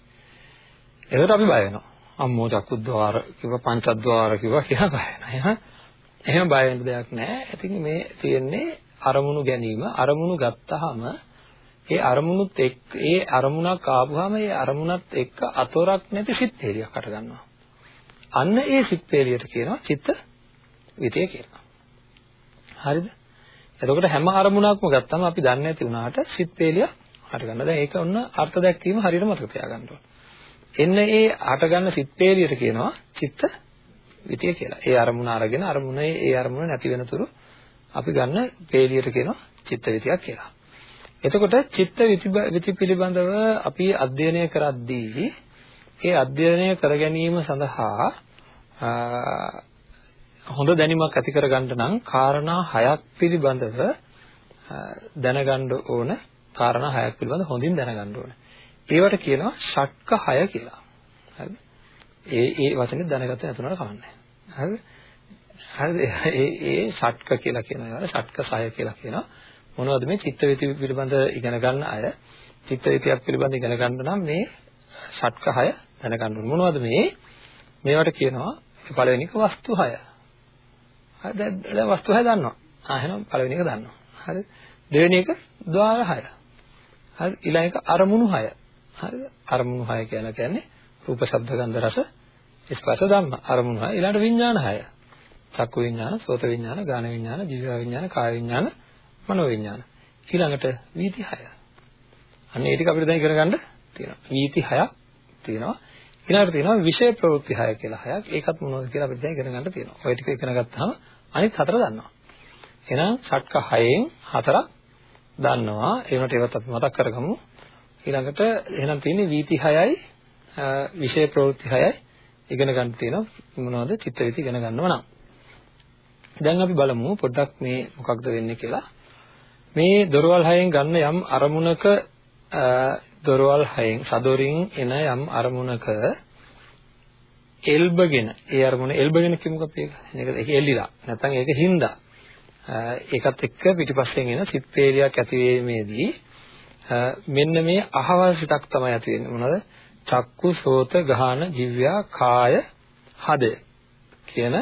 ඒකට අපි බය වෙනවා. අම්මෝ චක්කුද්්වාර කිව්ව පංචද්්වාර කිව්වා කියලා බය වෙනවා. එහෙම බය වෙන්න දෙයක් නැහැ. ඉතින් මේ තියෙන්නේ අරමුණු ගැනීම. අරමුණු ගත්තාම ඒ අරමුණුත් එක්ක ඒ අරමුණක් ආවම ඒ අරමුණත් එක්ක අතොරක් නැති සිත් හේලියක් අට ගන්නවා. අන්න ඒ සිත් හේලියට කියනවා චිත්ත විතය කියලා. හරිද? එතකොට හැම අරමුණක්ම ගත්තම අපි දන්නේ නැති වුණාට සිත් හේලිය හට ගන්න. දැන් ඒක ඔන්න අර්ථ දැක්වීම හරියට මතක තියාගන්න ඕනේ. එන්න ඒ හටගන්න සිත් හේලියට කියනවා චිත්ත විතය කියලා. ඒ අරමුණ අරගෙන අරමුණේ ඒ අරමුණ නැති වෙනතුරු අපි ගන්න පේලියට කියනවා චිත්ත විතියක් කියලා. එතකොට චිත්ත විති පිළිබඳව අපි අධ්‍යයනය කරද්දී ඒ අධ්‍යයනය කර ගැනීම සඳහා හොඳ දැනීමක් ඇති කරගන්න නම් කාරණා හයක් පිළිබඳව දැනගන්න ඕන කාරණා හයක් පිළිබඳව හොඳින් දැනගන්න ඕන. ඒවට කියනවා ෂට්ක හය කියලා. හරිද? ඒ ඒ වචනේ දැනගත්තේ නැතුනට කමන්නේ. හරිද? හරිද? ඒ ඒ ෂට්ක කියලා කියන ඒවාට ෂට්ක සය කියලා කියනවා. මොනවද මේ චිත්තවිති පිළිබඳ ඉගෙන ගන්න අය චිත්තවිතියක් පිළිබඳ ඉගෙන ගන්න නම් මේ ෂට්ක හය දැනගන්න ඕනේ. මොනවද මේ? මේවට කියනවා පළවෙනි එක වස්තු හය. හරි දැන් වස්තු හය දන්නවා. ආ එහෙනම් පළවෙනි එක දන්නවා. හරි. දෙවෙනි එක ద్వාර හය. හරි ඊළඟ එක අරමුණු හය. හරිද? අරමුණු හය කියලා කියන්නේ රූප, ශබ්ද, ගන්ධ, රස, ස්පර්ශ ධම්ම. අරමුණු හය. ඊළඟට විඥාන හය. චක්කු විඥාන, සෝත විඥාන, ගාන විඥාන, ජීව විඥාන, කාය විඥාන, මනෝ විඥාන. ඊළඟට වීති 6. අන්න ඒ ටික අපිට දැන් ඉගෙන ගන්න තියෙනවා. වීති 6ක් තියෙනවා. ඊළඟට තියෙනවා විෂය ප්‍රවෘත්ති 6 කියලා 6ක්. ඒකත් මොනවද කියලා අපිට දැන් ඉගෙන ගන්න තියෙනවා. ওই ටික ඉගෙන ගත්තාම අනිත් හතර දන්නවා. එහෙනම් ෂට්ක 6න් හතරක් දන්නවා. ඒකට ඒවත් අපි මතක් කරගමු. ඊළඟට එහෙනම් තියෙන්නේ වීති 6යි විෂය ප්‍රවෘත්ති 6යි ඉගෙන ගන්න තියෙනවා. මොනවද? චිත්ත වීති ඉගෙන ගන්නවා නම්. දැන් අපි බලමු පොඩ්ඩක් මේ මොකක්ද වෙන්නේ කියලා. මේ දොරවල් හයෙන් ගන්න යම් අරමුණක දොරවල් හයෙන් සදොරින් එන යම් අරමුණක එල්බගෙන ඒ අරමුණ එල්බගෙන කිමුක අපි ඒක ඒක එල්ලිලා. නැත්නම් ඒක හින්දා. ඒකත් එක්ක පිටිපස්සෙන් එන සිත් පේලියක් ඇති වීමේදී මෙන්න මේ අහවල් සිතක් තමයි ඇති වෙන්නේ. මොනවද? චක්කු සෝත ගාහන ජීවයා කාය හදය කියන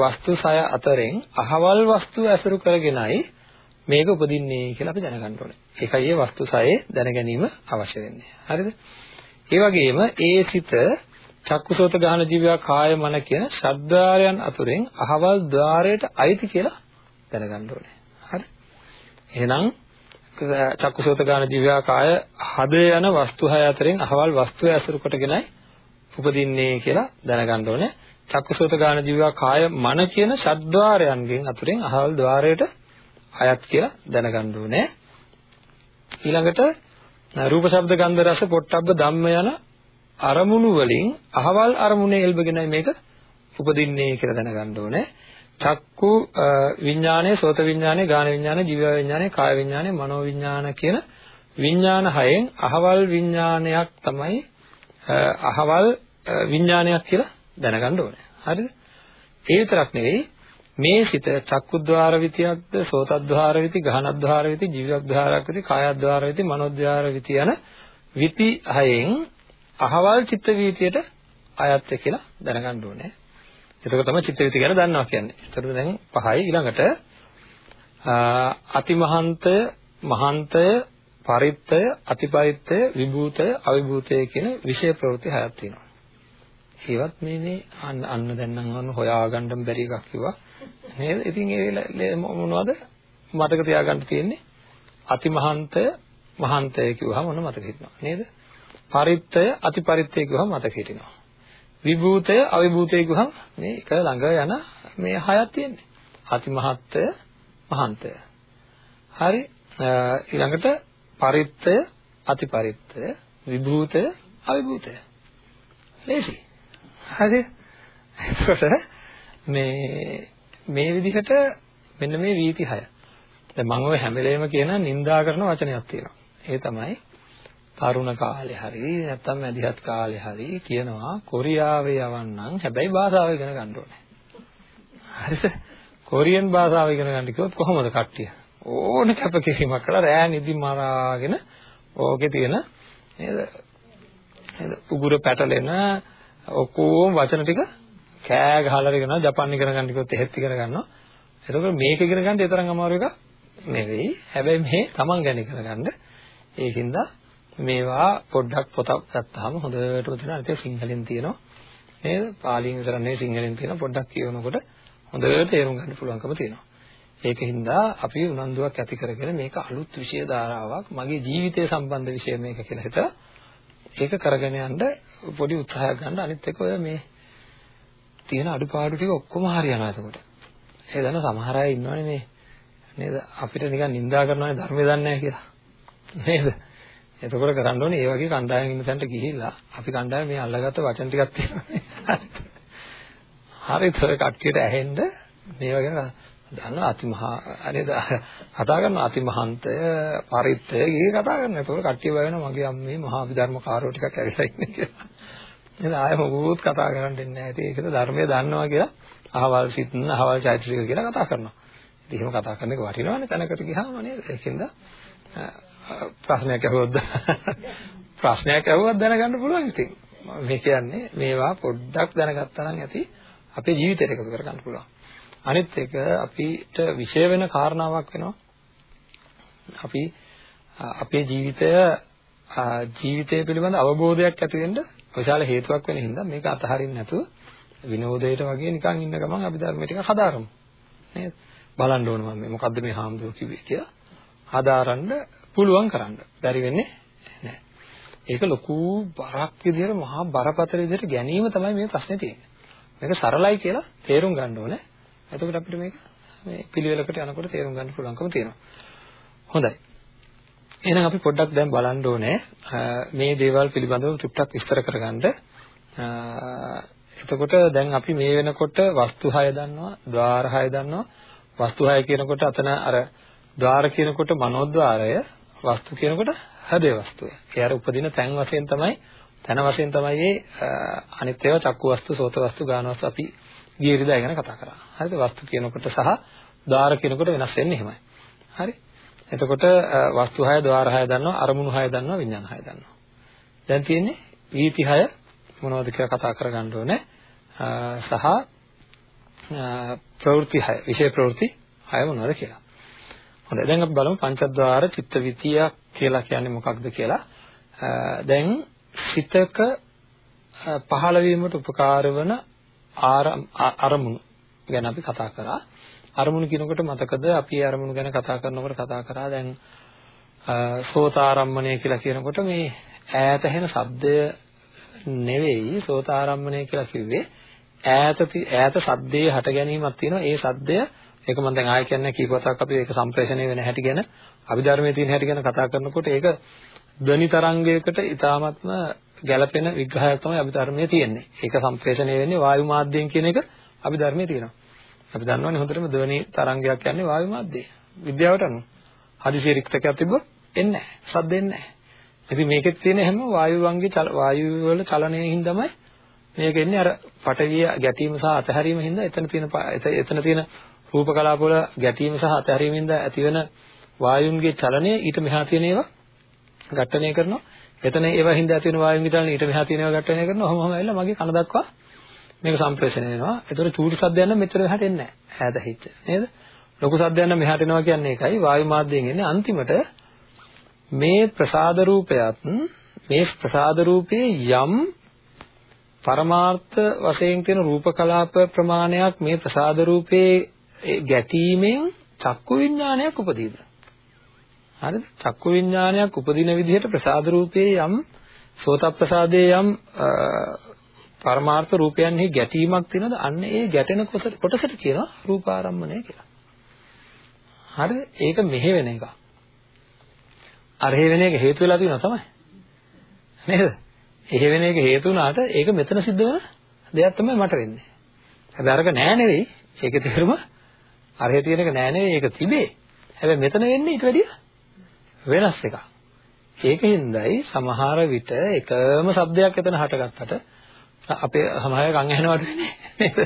වස්තු සය අතරින් අහවල් වස්තු ඇසුරු කරගෙනයි මේක උපදින්නේ කියලා අපි දැනගන්න ඕනේ. ඒකයි ඒ වස්තුසයේ දැන ගැනීම අවශ්‍ය වෙන්නේ. හරිද? ඒ වගේම ඒ සිත චක්කුසෝත ගහන ජීවයා කාය මන කියන ශබ්දාරයන් අතුරෙන් අහවල් ద్వාරයට අයිති කියලා දැනගන්න ඕනේ. හරි. එහෙනම් චක්කුසෝත ගාන ජීවයා කාය හද යන වස්තු හය අතරින් අහවල් වස්තු ඇසුරු කොටගෙනයි උපදින්නේ කියලා දැනගන්න ඕනේ. චක්කුසෝත ගාන ජීවයා කාය මන කියන ශබ්දාරයන්ගෙන් අතුරෙන් අහවල් ద్వාරයට අයත් කියලා දැනගන්න ඕනේ. ඊළඟට රූප ශබ්ද ගන්ධ රස පොට්ටබ්බ ධම්ම යන අරමුණු වලින් අහවල් අරමුණේ එල්බගෙනයි මේක උපදින්නේ කියලා දැනගන්න ඕනේ. චක්කු විඥානය, සෝත විඥානය, ගාන විඥානය, ජීව විඥානය, කාය විඥානය, මනෝ විඥාන කියන විඥාන හයෙන් අහවල් විඥානයක් තමයි අහවල් විඥානයක් කියලා දැනගන්න ඕනේ. හරිද? ඒ විතරක් නෙවෙයි මේ සිත චක්කුද්්වාර විතියක්ද සෝතද්්වාර විති ගහනද්්වාර විති ජීවද්්වාරක් විති කායද්්වාර විති මනෝද්්වාර විති යන විති හයෙන් අහවල් චිත්ත වීතියට අයත් කියලා දැනගන්න ඕනේ. එතකොට තමයි චිත්ත වීති ගැන දන්නවා කියන්නේ. එතකොට දැන් පහයි ඊළඟට අතිමහන්තය, මහන්තය, පරිත්තය, අතිපරිත්තය, විභූතය, අවිභූතය කියන විශේෂ ප්‍රවෘත්ති හයක් තියෙනවා. ඒවත් මේ මේ අන්න අන්න දැන් නම් හොයාගන්න බැරි එකක් කිව්වා. නේද? ඉතින් ඒ මොනවද මතක තියාගන්න තියෙන්නේ? අතිමහන්තය මහන්තය කිව්වහම මොන මතක හිටිනවා නේද? පරිත්තය අතිපරිත්තය කිව්වහම මතක හිටිනවා. විභූතය අවිභූතය කිව්වහම මේ එක ළඟ යන මේ හයක් තියෙන්නේ. අතිමහත්ය මහන්තය. හරි ඊළඟට පරිත්තය අතිපරිත්තය විභූතය අවිභූතය. ලේසි. හරි. එතකොට මේ මේ විදිහට මෙන්න මේ වීති 6. දැන් මම ඔය හැම වෙලේම කියන නින්දා කරන වචනයක් තියෙනවා. ඒ තමයි තරුණ කාලේ හරි නැත්නම් මැදිහත් කාලේ හරි කියනවා කොරියාවේ යවන්නම් හැබැයි භාෂාව ඉගෙන ගන්න ඕනේ. හරිද? කොරියන් භාෂාව ඉගෙන ගන්න කිව්වොත් කොහොමද කට්ටිය? ඕන කැපකිරීමක් කරලා රෑ නිදි මරාගෙන ඕකේ තියෙන නේද? නේද? උගුර පැටලෙන ඔක්කොම වචන ටික කෑ ගහලා ඉගෙනවා ජපන් ඉගෙන ගන්න කිව්වොත් එහෙත් ඉගෙන ගන්නවා. එතකොට මේක ඉගෙන ගන්න ඒ තරම් අමාරු එකක් නෙවෙයි. හැබැයි මේ Taman ගැන ඉගෙන ගන්න ඒකින්ද මේවා පොඩ්ඩක් පොතක් ගත්තාම හොඳටම තියෙනවා. අනිත් සිංහලෙන් තියෙනවා. නේද? පාලියෙන් විතර නෙවෙයි සිංහලෙන් තියෙනවා. පොඩ්ඩක් කියවනකොට හොඳට තේරුම් ගන්න පුළුවන්කම තියෙනවා. ඒකින්ද අපි උනන්දුවක් ඇති කරගෙන මේක අලුත් විෂය ධාරාවක් මගේ ජීවිතය සම්බන්ධ විෂය මේක කියලා හිතලා ඒක කරගෙන යන්න පොඩි උත්සාහයක් ගන්න අනිත් එක ඔය මේ තියෙන අඩුපාඩු ටික ඔක්කොම හරියනවා එතකොට. ඒ දන්න සමහර අය ඉන්නවනේ මේ නේද අපිට නිකන් නිඳා කරනවානේ ධර්මය දන්නේ නැහැ කියලා. නේද? එතකොට කරන්න ඕනේ ඒ වගේ කණ්ඩායම් ඉන්න තැනට ගිහිල්ලා අපි කණ්ඩායම මේ අල්ලගත්ත වචන ටිකක් තියෙනවා. හරිද? ඔය කට්ටියට ඇහෙන්න මේ වගේ දන්න අතිමහා නේද? කතා කරන අතිමහන්තය, පරිත්තය ගිහි කතා කරනවා. එතකොට කට්ටිය බය වෙනවා මගේ අම්මේ මහා අභිධර්මකාරෝ ටිකක් ඇවිල්ලා ඉන්නේ කියලා. නේද? ආයෙ මොකුත් කතා කරන්න දෙන්නේ නැහැ. ඒකද ධර්මය දන්නවා කියලා අහවල් සිත්න අහවල් චෛත්‍යික කියලා කතා කරනවා. ඉතින් එහෙම කතා කරන එක වටිනවනේ තැනකට ගියාම නේද? ඒකෙන්ද ප්‍රශ්නයක් අහුවොත් ප්‍රශ්නයක් අහුවත් දැනගන්න පුළුවන් ඉතින්. මේ කියන්නේ මේවා පොඩ්ඩක් දැනගත්තා නම් ඇති අපේ ජීවිතයට එකතු කරගන්න පුළුවන්. අනිත් එක අපිට විශේෂ වෙන කාරණාවක් වෙනවා. අපි අපේ ජීවිතය ජීවිතය පිළිබඳ අවබෝධයක් ඇති වෙන්න විශාල හේතුවක් වෙන හින්දා මේක අතහරින්න නැතුව විනෝදයට වගේ නිකන් ඉන්න ගමන් අපි ධර්ම ටික හදාරමු. නේද? බලන්න ඕන මම මොකද්ද මේ හාමුදුරුවෝ කිව්වේ කියලා. හදාරන්න පුළුවන් කරන්න. බැරි වෙන්නේ නැහැ. ඒක ලොකු බරක් විදිහට මහා බරපතල විදිහට ගැනීම තමයි මේ ප්‍රශ්නේ තියෙන්නේ. මේක සරලයි කියලා තේරුම් ගන්න ඕනේ. එතකොට අපිට මේක මේ පිළිවෙලකට යනකොට තේරුම් ගන්න පුළුවන්කම තියෙනවා. හොඳයි. එහෙනම් අපි පොඩ්ඩක් දැන් බලන්න ඕනේ මේ දේවල් පිළිබඳව ටිකක් විස්තර කරගන්න. එතකොට දැන් අපි මේ වෙනකොට වස්තු 6 දන්නවා, ద్వාර 6 දන්නවා. වස්තු 6 කියනකොට අතන අර ద్వාර කියනකොට මනෝద్්වාරය, වස්තු කියනකොට හදේ වස්තුව. ඒ අර උපදින තැන් වශයෙන් තමයි තන වශයෙන් තමයි මේ අනිත් ඒවා චක්කු වස්තු, සෝත වස්තු, ගාන වස්තු අපි ගියරිදා ගැන කතා කරා. හරිද? වස්තු කියනකොට සහ ద్వාර කියනකොට වෙනස් වෙන්නේ එහෙමයි. හරි? එතකොට වස්තු 6, ద్వාර 6 දන්නවා, අරමුණු 6 දන්නවා, විඥාන 6 දන්නවා. දැන් තියෙන්නේ වීති 6 මොනවද කියලා කතා කරගන්න ඕනේ. සහ ප්‍රවෘත්ති 6, විශේෂ ප්‍රවෘත්ති 6 මොනවද කියලා. හොඳයි. දැන් අපි බලමු පංචද්වාර චිත්ත විතිය කියලා කියන්නේ මොකක්ද කියලා. දැන් සිතක පහළ වීමට උපකාර වන අරමුණු ගැන අපි කතා කරා. අරමුණු කියනකොට මතකද අපි අරමුණු ගැන කතා කරනකොට කතා කරා දැන් සෝතාරම්මණය කියලා කියනකොට මේ ඈත හෙන ශබ්දය නෙවෙයි සෝතාරම්මණය කියලා කිව්වේ ඈත ඈත ශබ්දයේ හට ගැනීමක් තියෙනවා ඒ ශබ්දය ඒක මම දැන් ආයෙ කියන්නේ කීපවතාවක් අපි ඒක සම්ප්‍රේෂණය වෙන හැටි ගැන අභිධර්මයේ තියෙන හැටි ගැන කතා කරනකොට ඒක ධ්වනි තරංගයකට ඉතාමත්ම ගැළපෙන විග්‍රහයක් තමයි අභිධර්මයේ තියෙන්නේ. ඒක සම්ප්‍රේෂණය වෙන්නේ වායු මාධ්‍යයෙන් කියන එක අභිධර්මයේ තියෙනවා. අපි දන්නවනේ හොඳටම ධ්වනි තරංගයක් කියන්නේ වායු මාධ්‍යය. විද්‍යාවට අනුව. හදිසිය රික්තකයක් තිබ්බොත් එන්නේ නැහැ. සද්ද එන්නේ නැහැ. ඉතින් මේකෙත් තියෙන හැම වායු වංගේ වායු වල චලනයෙන් තමයි මේක එන්නේ අර පටවිය ගැටීම සහ අතහැරීම හින්දා එතන තියෙන එතන තියෙන රූප කලාප වල ගැටීම සහ අතහැරීමෙන්ද ඇතිවන වායුන්ගේ චලනය ඊට මෙහා තියෙන ඒවා ඝට්ටණය කරනවා. එතන ඒවා හින්දා ඇති වෙන වායුන්ගේ චලනය ඊට මෙහා තියෙන ඒවා ඝට්ටණය කරනවා. ඔහොම ඔහොම ඇවිල්ලා මගේ කන දක්වා මේක සම්ප්‍රේෂණය වෙනවා. ඒතර චූටි සද්දයක් නම් මෙතන මෙහාට එන්නේ නැහැ. ඈත හිච්ච නේද? ලොකු සද්දයක් නම් මෙහාට එනවා කියන්නේ ඒකයි. වායු මාධ්‍යයෙන් එන්නේ අන්තිමට මේ ප්‍රසාද රූපයත් මේ ප්‍රසාද රූපයේ යම් පරමාර්ථ වශයෙන් තියෙන රූප කලාප ප්‍රමාණයක් මේ ප්‍රසාද රූපේ ගැටීමෙන් චක්කු විඥානයක් උපදීද හරිද චක්කු විඥානයක් උපදින විදිහට ප්‍රසාද රූපයේ යම් සෝත ප්‍රසාදයේ යම් පරමාර්ථ රූපයන්හි ගැටීමක් තියෙනවද? අන්න ඒ ගැටෙන කොටසට කියනවා රූපාරම්මණය කියලා. හරිද ඒක මෙහෙවෙන එක. අරහෙ වෙන එක හේතු වෙලා තියෙනවා තමයි. නේද? එහෙ වෙන එක හේතු වුණාට ඒක මෙතන සිද්ධ වෙන දෙයක් තමයි මට වෙන්නේ. හැබැයි අරක නෑ නෙවෙයි. ඒකේ තේරුම අරහෙ තියෙන එක නෑ නෙවෙයි. ඒක තිබේ. හැබැයි මෙතන වෙන්නේ ඊට වැඩිය වෙනස් එකක්. ඒකින්දයි සමහර විට එකම શબ્දයක් එතන හටගත්තට අපේ සමහර කන් ඇහෙනවට නේද?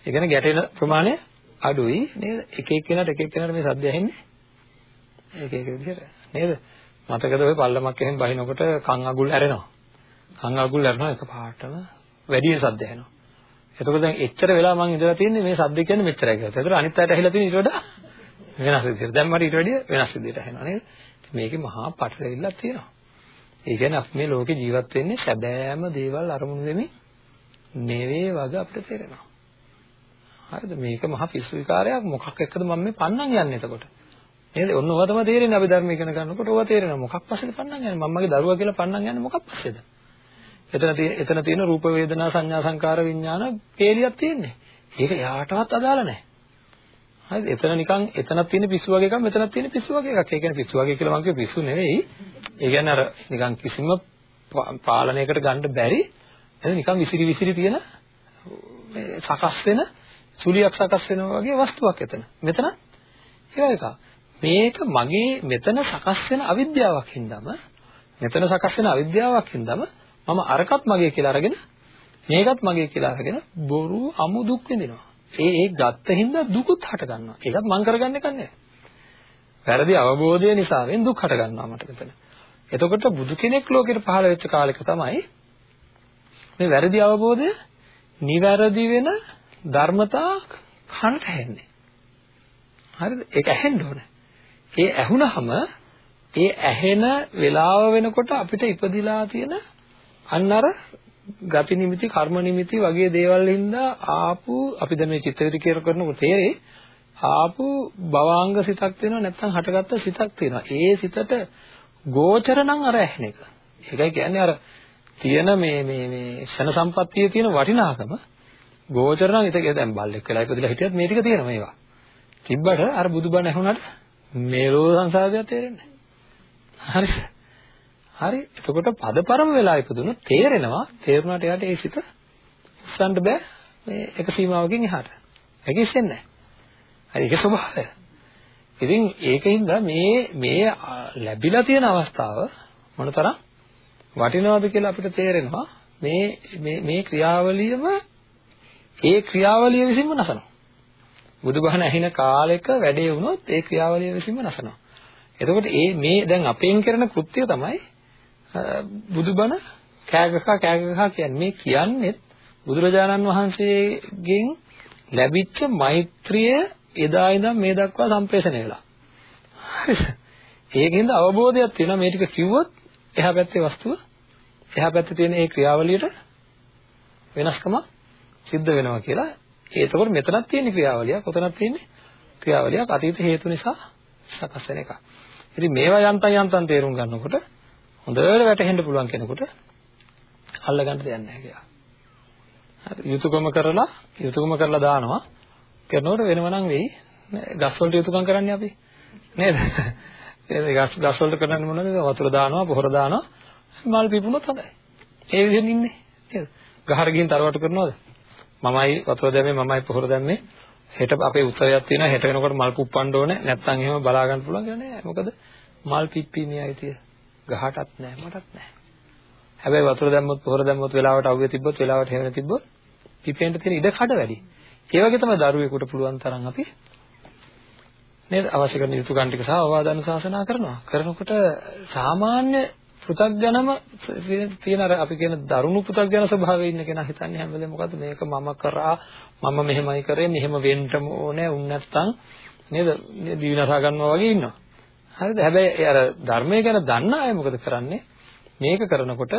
ඒ කියන්නේ ගැටෙන ප්‍රමාණය අඩුයි නේද? එක එක්කෙනාට එක එක්කෙනාට මේ શબ્ද ඇහෙන්නේ ඒක ඒක විදිහට නේද? මතකද ඔය පල්ලමක් එහෙම බහිනකොට කන් අගුල් ඇරෙනවා. කන් අගුල් ඇරෙනවා එකපාරටම වැඩි ශබ්ද ඇහෙනවා. එතකොට දැන් එච්චර වෙලා මම ඉඳලා තියෙන්නේ මේ ශබ්ද කියන්නේ මෙච්චරයි කියලා. ඒතර අනිත් අයට ඇහිලා තියෙන ඊට වඩා වෙනස් විදිහට. දැන් මට ඊට වැඩිය වෙනස් විදිහට ඇහෙනවා නේද? මේකේ මහා පටලැවිල්ලක් තියෙනවා. ඒ කියන්නේ අපි මේ ලෝකේ ජීවත් වෙන්නේ සැබෑම දේවල් අරමුණු වෙමින් නෙවෙයි වගේ අපිට තේරෙනවා. හරිද? මේක මහා පිස්සු විකාරයක් මොකක් එක්කද මම මේ පන්නන් යන්නේ එතකොට? නේද? ඔන්න ඔවා තමයි තේරෙන්නේ අපි ධර්ම ඉගෙන ගන්නකොට ඕවා තේරෙනවා. මොකක් පස්සේද පන්නන් යන්නේ? මම මගේ දරුවා කියලා පන්නන් යන්නේ මොකක් පස්සේද? එතන තියෙන එතන තියෙන රූප වේදනා සංඥා සංකාර විඥාන පේලියක් තියෙන්නේ. ඒක යාටවත් අදාළ නැහැ. හරිද? එතන නිකන් එතනක් තියෙන පිස්සු වගේ එකක් මෙතනක් තියෙන පිස්සු වගේ එකක්. ඒ කියන්නේ පිස්සු වගේ කියලා මම කිය පිස්සු නෙවෙයි. ඒ කියන්නේ අර නිකන් කිසිම පාලනයකට ගන්න බැරි එතන නිකන් විසිරි විසිරි තියෙන සකස් වෙන සුලියක් සකස් වෙනවා වගේ වස්තුවක් එතන. මෙතන ඒ එකක්. මේක මගේ මෙතන සකස් වෙන අවිද්‍යාවක් හින්දාම මෙතන සකස් වෙන අවිද්‍යාවක් හින්දාම මම අරකට මගේ කියලා අරගෙන මේකත් මගේ කියලා අරගෙන බොරු අමු දුක් විඳිනවා. ඒ ඒ ගත්ත හින්දා දුකුත් හට ගන්නවා. ඒකත් මං කරගන්න එක නෙවෙයි. වැරදි අවබෝධය නිසා වෙන දුක් හට ගන්නවා මට මෙතන. එතකොට බුදු කෙනෙක් ලෝකෙට පහළ වෙච්ච කාලෙක තමයි මේ වැරදි අවබෝධය නිවැරදි වෙන ධර්මතා කනට ඇහෙන්නේ. හරිද? ඒක ඇහෙන්න ඕනේ. ඒ ඇහුනහම ඒ ඇහෙන වේලාව වෙනකොට අපිට ඉපදිලා තියෙන අන්න අර ගති නිමිති කර්ම නිමිති වගේ දේවල් හින්දා ආපු අපි දැන් මේ චිත්ත විදි කියලා කරනකොට තේරෙයි ආපු භවාංග සිතක් තියෙනවා නැත්නම් හටගත්ත සිතක් තියෙනවා. ඒ සිතට ගෝචර නම් අර ඇහෙන එක. ඒකයි කියන්නේ අර තියෙන මේ මේ මේ ෂණ සම්පත්තියේ තියෙන වටිනාකම ගෝචර නම් ඉතින් දැන් බල්ලෙක් වෙලා ඉපදිලා හිටියත් මේ ටික තියෙනවා මේවා. තිබ්බට අර බුදුබණ ඇහුණාට මේ ලෝ සංසාරය තේරෙන්නේ නැහැ. හරිද? හරි. එතකොට පදපරම වෙලා ඉපදුනොත් තේරෙනවා තේරුණාට එයාට ඒ සිත උස්සන්න බෑ මේ එක සීමාවකින් එහාට. ඒක ඉස්සෙන්නේ නැහැ. හරි ඒක ස්වභාවය. ඉතින් ඒකින්ද මේ මේ ලැබිලා තියෙන අවස්ථාව මොනතරම් වටිනවද කියලා අපිට තේරෙනවා මේ මේ මේ ක්‍රියාවලියම ඒ ක්‍රියාවලිය විසින්ම නැසනවා. බුදුබහන ඇහින කාලෙක වැඩේ වුණොත් ඒ ක්‍රියාවලිය විසින්ම නැසනවා. එතකොට ඒ මේ දැන් අපෙන් කරන කෘත්‍යය තමයි බුදුබණ කෑගකා කෑගකා කියන්නේ මේ කියන්නේ බුදුරජාණන් වහන්සේගෙන් ලැබිච්ච මෛත්‍රිය එදා ඉඳන් මේ දක්වා සම්ප්‍රේෂණය වෙලා. හරිද? ඒකෙන්ද අවබෝධයක් තියෙනවා මේ ටික කිව්වොත් එහා පැත්තේ වස්තුව එහා පැත්තේ තියෙන ඒ ක්‍රියාවලියට වෙනස්කම සිද්ධ වෙනවා කියලා. ඒතකොට මෙතනක් තියෙන ක්‍රියාවලියක්, ඔතනක් තියෙන්නේ ක්‍රියාවලියක් අතීත හේතු නිසා සකස් වෙන එක. ඉතින් මේවා යන්තම් යන්තම් තේරුම් ගන්නකොට හොඳට වැටහෙන්න පුළුවන් කෙනෙකුට අල්ලගන්න දෙයක් නැහැ කියලා. හරි යුතුයකම කරලා යුතුයකම කරලා දානවා. කරනකොට වෙනව නම් වෙයි. ගස් වලට යුතුයකම් කරන්නේ අපි. නේද? ඒ ගස් ගස් වලට කරන්නේ මොනවද? වතුර දානවා, පොහොර දානවා, මල් පිපුණොත් හොඳයි. ඒ විදිහෙන් ඉන්නේ. නේද? ගහර ගිහින් තරවටු කරනවද? මමයි වතුර දැම්මේ, මමයි පොහොර දැම්මේ. හෙට අපේ උත්සවයක් තියෙනවා. හෙට වෙනකොට මල් පුප්පන්න ඕනේ. නැත්නම් එහෙම බලා ගන්න පුළුවන් කියලා නෑ. මොකද මල් පිප්පීමේ අයිතිය ගහටත් නෑ, මටත් නෑ. හැබැයි වතුර දැම්මොත් පොහොර දැම්මොත් වෙලාවට අවුවේ තිබ්බොත් වෙලාවට හැවෙන තිබ්බොත් පිපෙන්න තියෙන ඉඩ කඩ වැඩි. ඒ වගේ තමයි දරුවෙකුට පුළුවන් තරම් අපි නේද අවශ්‍ය කරන යුතුයකම් ටික සහ අවවාදන ශාසනා කරනවා. කරනකොට සාමාන්‍ය පෘථග්ජනම තියෙන අර අපි කියන දරුණු පෘථග්ජන ස්වභාවයේ ඉන්න කෙනා හිතන්නේ හැම වෙලේම මොකද්ද මේක මම කරා මම මෙහෙමයි කරේ මෙහෙම වෙන්නම ඕනේ උන් නැත්තම් නේද දිවිනසා ගන්නවා වගේ ඉන්නවා. හරිද? හැබැයි අර ධර්මය ගැන දන්න අය මොකද කරන්නේ? මේක කරනකොට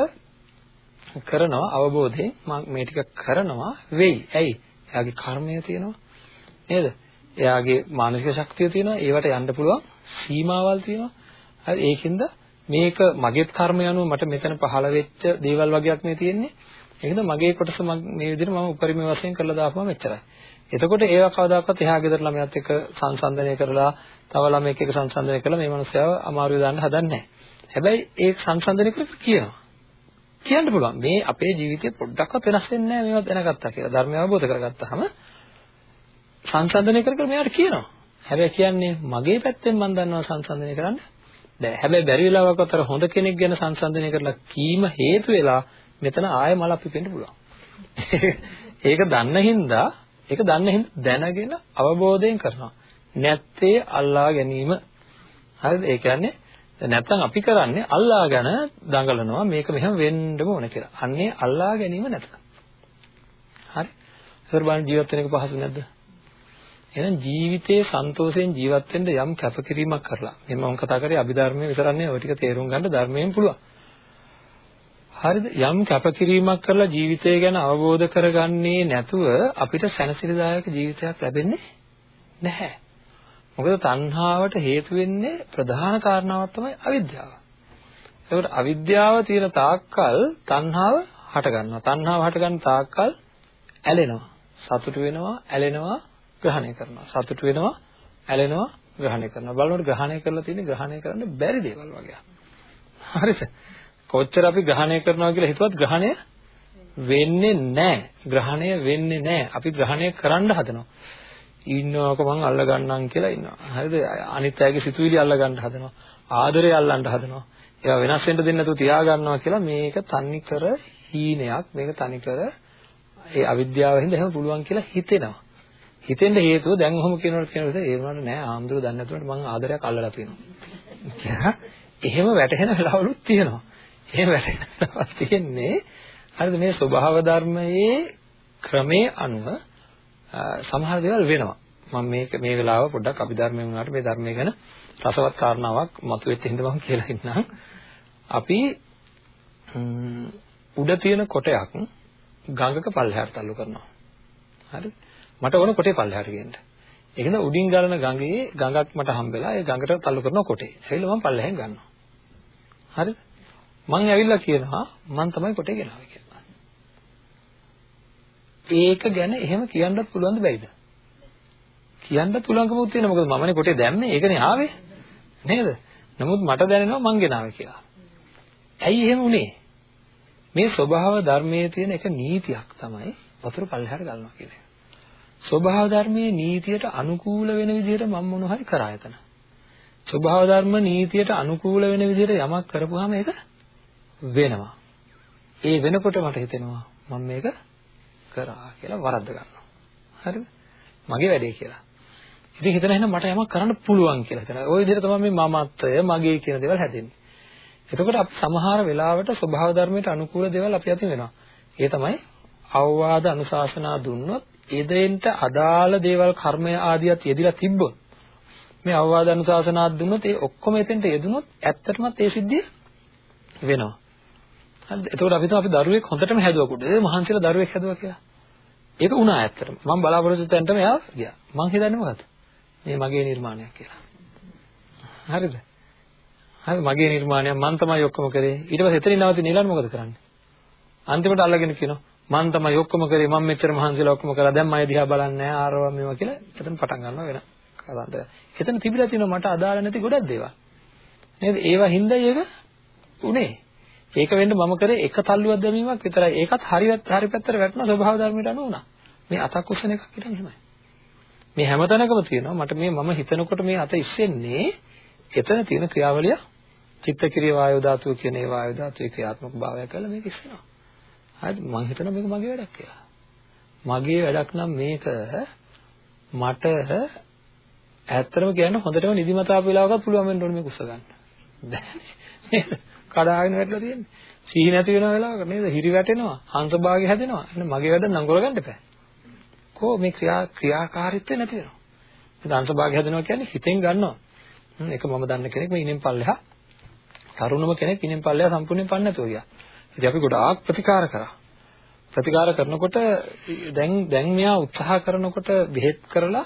කරනවා අවබෝධයෙන් මම මේ ටික කරනවා වෙයි. ඇයි? එයාගේ කර්මය තියෙනවා. නේද? එයාගේ මානසික ශක්තිය තියෙනවා. ඒවට යන්න පුළුවන් සීමාවල් තියෙනවා. හරි ඒකින්ද මේක මගේත් කර්මය අනුව මට මෙතන පහළ වෙච්ච දේවල් වගේක් මේ තියෙන්නේ. ඒකද මගේ කොටස මේ විදිහට මම උපරිම වශයෙන් කරලා දාපුවම එච්චරයි. එතකොට ඒවා කවදාකවත් එහා ගෙදර ළමයාත් එක්ක සංසන්දනය කරලා තව ළමයෙක් එක්ක සංසන්දනය කරලා මේ මනුස්සයව අමාරුවේ දාන්න හදන්නේ නැහැ. හැබැයි ඒ සංසන්දනය කරලා කියනවා. කියන්න පුළුවන් මේ අපේ ජීවිතේ පොඩ්ඩක්වත් වෙනස් වෙන්නේ නැහැ මේවා දැනගත්තා කියලා. ධර්මය අවබෝධ කරගත්තාම සංසන්දනය කර කර මෙයාට කියනවා. හැබැයි කියන්නේ මගේ පැත්තෙන් මම දන්නවා සංසන්දනය කරන්න දැන් හැබැයි බැරි වෙලාවකත් අර හොඳ කෙනෙක් ගැන සංසන්දනය කරලා කීම හේතු වෙලා මෙතන ආයෙ මල අපිපෙන්න පුළුවන්. ඒක දන්න හින්දා ඒක දන්න හින්දා දැනගෙන අවබෝධයෙන් කරනවා. නැත්තේ අල්ලා ගැනීම. හරිද? ඒ කියන්නේ නැත්තම් අපි කරන්නේ අල්ලාගෙන දඟලනවා මේක මෙහෙම වෙන්නම ඕන කියලා. අන්නේ අල්ලා ගැනීම නැත. හරි? ඒතර බලන්න ජීවත් වෙන එක පහසු නැද්ද? එහෙනම් ජීවිතයේ සන්තෝෂයෙන් ජීවත් වෙන්න යම් කැපකිරීමක් කරලා. මම මම කතා කරේ අභිධර්මයේ විතරක් නෙවෙයි ඔය ටික තේරුම් ගන්න ධර්මයෙන් පුළුවන්. හරිද? යම් කැපකිරීමක් කරලා ජීවිතය ගැන අවබෝධ කරගන්නේ නැතුව අපිට සැනසෙලිදායක ජීවිතයක් ලැබෙන්නේ නැහැ. මොකද තණ්හාවට හේතු වෙන්නේ ප්‍රධාන කාරණාවක් තමයි අවිද්‍යාව. ඒකට අවිද්‍යාව තියෙන තාක්කල් තණ්හාව හට ගන්නවා. තණ්හාව හට ගන්න තාක්කල් ඇලෙනවා. සතුටු වෙනවා, ඇලෙනවා, ග්‍රහණය කරනවා. සතුටු වෙනවා, ඇලෙනවා, ග්‍රහණය කරනවා. බලනකොට ග්‍රහණය කරලා තියෙන්නේ ග්‍රහණය කරන්න බැරි දේවල් වගේ. හරිද? කොච්චර අපි ග්‍රහණය කරනවා කියලා හිතුවත් ග්‍රහණය වෙන්නේ නැහැ. ග්‍රහණය වෙන්නේ නැහැ. අපි ග්‍රහණය කරන්න හදනවා. ඉන්නවක මං අල්ල ගන්නම් කියලා ඉන්නවා. හරිද? අනිත් අයගේ සිතුවිලි අල්ල ගන්න හදනවා. ආදරය අල්ලන්න හදනවා. ඒවා වෙනස් වෙන්න දෙන්නේ නැතුව තියා ගන්නවා කියලා මේක තනිකර හීනයක්. මේක තනිකර ඒ අවිද්‍යාව හින්දා එහෙම පුළුවන් කියලා හිතෙනවා. හිතෙන්න හේතුව දැන් ඔහොම කියනකොට කියනකොට ඒ වුණාට නෑ ආම්දුර දන්නේ නැතුවට මං ආදරයක් අල්ලලා තියෙනවා. එහෙම වැටහෙන වෙලාවලුත් තියෙනවා. එහෙම වැටහෙන වෙලාවක් තියෙන්නේ හරිද මේ ස්වභාව ධර්මයේ ක්‍රමයේ අනුව සමහර දේවල් වෙනවා. මම මේක මේ වෙලාව පොඩ්ඩක් අභිධර්මයේ වුණාට මේ ධර්මයේ ගැන රසවත් කාරණාවක් මතුවෙච්ච හින්දා මම කියලා ඉන්නම්. අපි උඩ තියෙන කොටයක් ගඟක පල්ලෙහාට තල්ලු කරනවා. හරිද? මට ඕන කොටේ පල්ලෙහාට ගේන්න. ඒකද උඩින් ගලන ගඟේ ගඟක් මට හම්බෙලා ඒ ගඟට තල්ලු කරන කොටේ. ඇවිල්ලා මම පල්ලෙහෙන් ගන්නවා. හරිද? මං ඇවිල්ලා කියනවා මං තමයි කොටේ ගෙනාවේ කියලා. ඒක ගැන එහෙම කියන්නත් පුළුවන්ද බැයිද? කියන්න පුළුවන්කමක් තියෙනවා. මොකද මමනේ කොටේ දැම්මේ. ඒකනේ ආවේ. නේද? නමුත් මට දැනෙනවා මං ගෙනාවේ කියලා. ඇයි එහෙම උනේ? මේ ස්වභාව ධර්මයේ තියෙන එක නීතියක් තමයි වතුර පල්ලෙහාට ගන්නවා කියන එක. ස්වභාව ධර්මයේ නීතියට අනුකූල වෙන විදිහට මම මොන හරි කරා යතන. ස්වභාව ධර්ම නීතියට අනුකූල වෙන විදිහට යමක් කරපුවාම ඒක වෙනවා. ඒ වෙනකොට මට හිතෙනවා මම මේක කරා කියලා වරද්ද ගන්නවා. හරිද? මගේ වැඩේ කියලා. ඉතින් හිතන එහෙනම් මට යමක් කරන්න පුළුවන් කියලා හිතනවා. ওই විදිහට තමයි මේ මමත්වය, මගේ කියන දේවල් හැදෙන්නේ. එතකොට අපි සමහර වෙලාවට ස්වභාව ධර්මයට අනුකූල දේවල් අපි අතින් වෙනවා. ඒ තමයි අවවාද අනුශාසනා දුන්නොත් එදෙන්ට අදාළ දේවල් කර්මය ආදියත් යෙදිලා තිබ්බොත් මේ අවවාද අනුශාසනා දුන්නොත් ඒ ඔක්කොම එතෙන්ට යෙදුනොත් ඇත්තටමත් ඒ සිද්ධිය වෙනවා. හරිද? එතකොට අපි තමයි අපි දරුවෙක් හොඳටම හැදුවා කුඩ. ඒ මහන්සියලා දරුවෙක් හැදුවා කියලා. ඒක වුණා ඇත්තටම. මම බලාපොරොත්තු වෙන්නටම එයා ගියා. මං හිතන්නේ මොකද්ද? මේ මගේ නිර්මාණයක් කියලා. හරිද? හරි මගේ නිර්මාණයක් මං තමයි ඔක්කොම කරේ. ඊට පස්සේ එතනින් නැවතින ඊළඟ මොකද කරන්නේ? අන්තිමට අල්ලගෙන කියනවා මං තමයි ඔක්කොම කරේ මම මෙච්චර මහන්සිලා ඔක්කොම කරා දැන් මම දිහා බලන්නේ නැහැ ආරවා මේවා කියලා එතන පටන් ගන්නවා වෙන කතාන්තර. එතන තිබිලා තියෙනවා මට අදාළ නැති ගොඩක් දේවල්. නේද? ඒවා හින්දායි ඒක උනේ. ඒක වෙන්න මම කරේ එක තල්ලුවක් දැමීමක් විතරයි. ඒකත් හරියට හරි පැත්තට වැටෙන ස්වභාව ධර්මයට අනුව උනා. මේ අතක් උස්සන එකක් හිටන් එහෙමයි. මේ හැමතැනකම තියෙනවා මට මේ මම හිතනකොට මේ අත ඉස්සෙන්නේ එතන තියෙන ක්‍රියාවලිය චිත්තක්‍රිය වායු ධාතුව කියන ඒ වායු ධාතුවේ ක්‍රියාත්මක භාවය කරලා මේක ඉස්සෙනවා. හරිද? මම හිතනවා මේක මගේ වැඩක් කියලා. මගේ වැඩක් නම් මේක මට ඇත්තටම කියන්න හොඳටම නිදිමත ආපු වෙලාවකත් පුළුවන් වෙන්න ඕනේ මේක උස්ස ගන්න. නේද? කඩාගෙන වැටලා තියෙන්නේ. සිහි නැති වෙන වෙලාවක නේද? හිරි වැටෙනවා, හංස භාගය හැදෙනවා. එහෙනම් මගේ වැඩ නම් කරගන්න එපා. කො මේ ක්‍රියා ක්‍රියාකාරීත්වය නැති වෙනවා. ඉතින් හංස භාගය හැදෙනවා කියන්නේ හිතෙන් ගන්නවා. ඒක මම දන්න කෙනෙක් මේ ඉනෙන් පල්ලෙහා තරුණම කෙනෙක් ඉනෙන් පල්ලෙහා සම්පූර්ණයෙන් පන්නේ නැතුව ගියා. ඉතින් අපි ගොඩාක් ප්‍රතිකාර කරා. ප්‍රතිකාර කරනකොට දැන් දැන් මෙයා උත්සාහ කරනකොට බෙහෙත් කරලා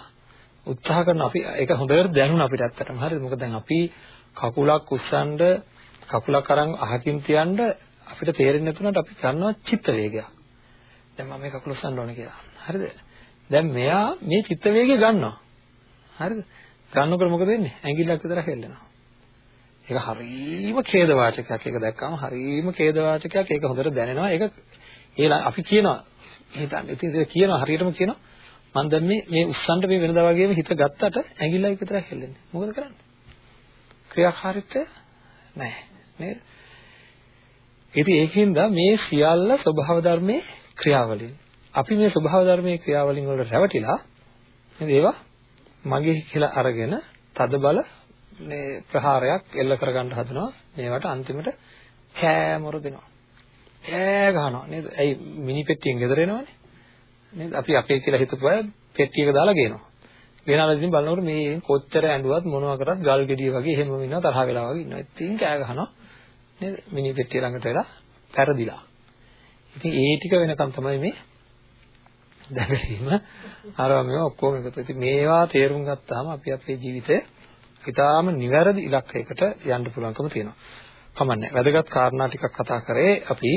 උත්සාහ කරන අපි ඒක හොඳට දැනුණා අපිට ඇත්තටම හරිද මොකද දැන් අපි කකුලක් උස්සනද කකුලක් අරන් අහකින් තියන්න අපිට තේරෙන්නේ නැතුණාට අපි කරනවා චිත්ත වේගයක්. දැන් මම මේ කකුල උස්සන්න ඕනේ කියලා. හරිද? දැන් මෙයා මේ චිත්ත වේගය ගන්නවා. හරිද? ගන්නකොට මොකද වෙන්නේ? ඇඟිල්ලක් විතර හෙල්ලෙනවා. ඒක හරීම ඛේද වාචකයක්. ඒක දැක්කම හරීම ඛේද වාචකයක්. ඒක හොඳට දැනෙනවා. ඒක ඒ අපි කියනවා හිතන්න. ඉතින් ඒක කියනවා හරියටම කියනවා. මම දැන් මේ මේ උස්සන්න මේ වෙනදා වගේම හිත ගත්තට ඇඟිල්ලයි විතරක් හෙල්ලෙන්නේ. මොකද කරන්නේ? ක්‍රියාකාරීත්වය නැහැ. නේද? ඉතින් ඒකින්ද මේ සියල්ල ස්වභාව ධර්මයේ ක්‍රියාවලින්. අපි මේ ස්වභාව ධර්මයේ ක්‍රියාවලින් වල රැවටිලා නේද ඒවා මගේ කියලා අරගෙන තද බල මේ ප්‍රහාරයක් එල්ල කරගන්න හදනවා. මේවට අන්තිමට කෑමොර දෙනවා. කෑ ගහනවා නේද? ඇයි මිනි පෙට්ටියෙන් ගෙදර එනවනේ. නේද? අපි අපේ කියලා හිතපු අය පෙට්ටියක දාලා ගේනවා. ගෙනාලා ඉතින් බලනකොට මේ කොච්චර ඇඬුවත් මොනවා කරත් ගල් ගෙඩිය වගේ එහෙමම ඉන්නවා තරහ වෙලා වගේ ඉන්නවා. ඉතින් කෑ ගහනවා. නේද? මිනි පෙට්ටිය ළඟට වෙලා පෙරදිලා. ඉතින් ඒ ටික වෙනකම් තමයි මේ දැකීම අරවා මේවා ඔක්කොම එකතු. ඉතින් මේවා තේරුම් ගත්තාම අපි අපේ ජීවිතය ඉතාලම නිවැරදි ඉලක්කයකට යන්න පුළුවන්කම තියෙනවා. කමන්නේ. වැදගත් කාරණා ටිකක් කතා කරේ අපි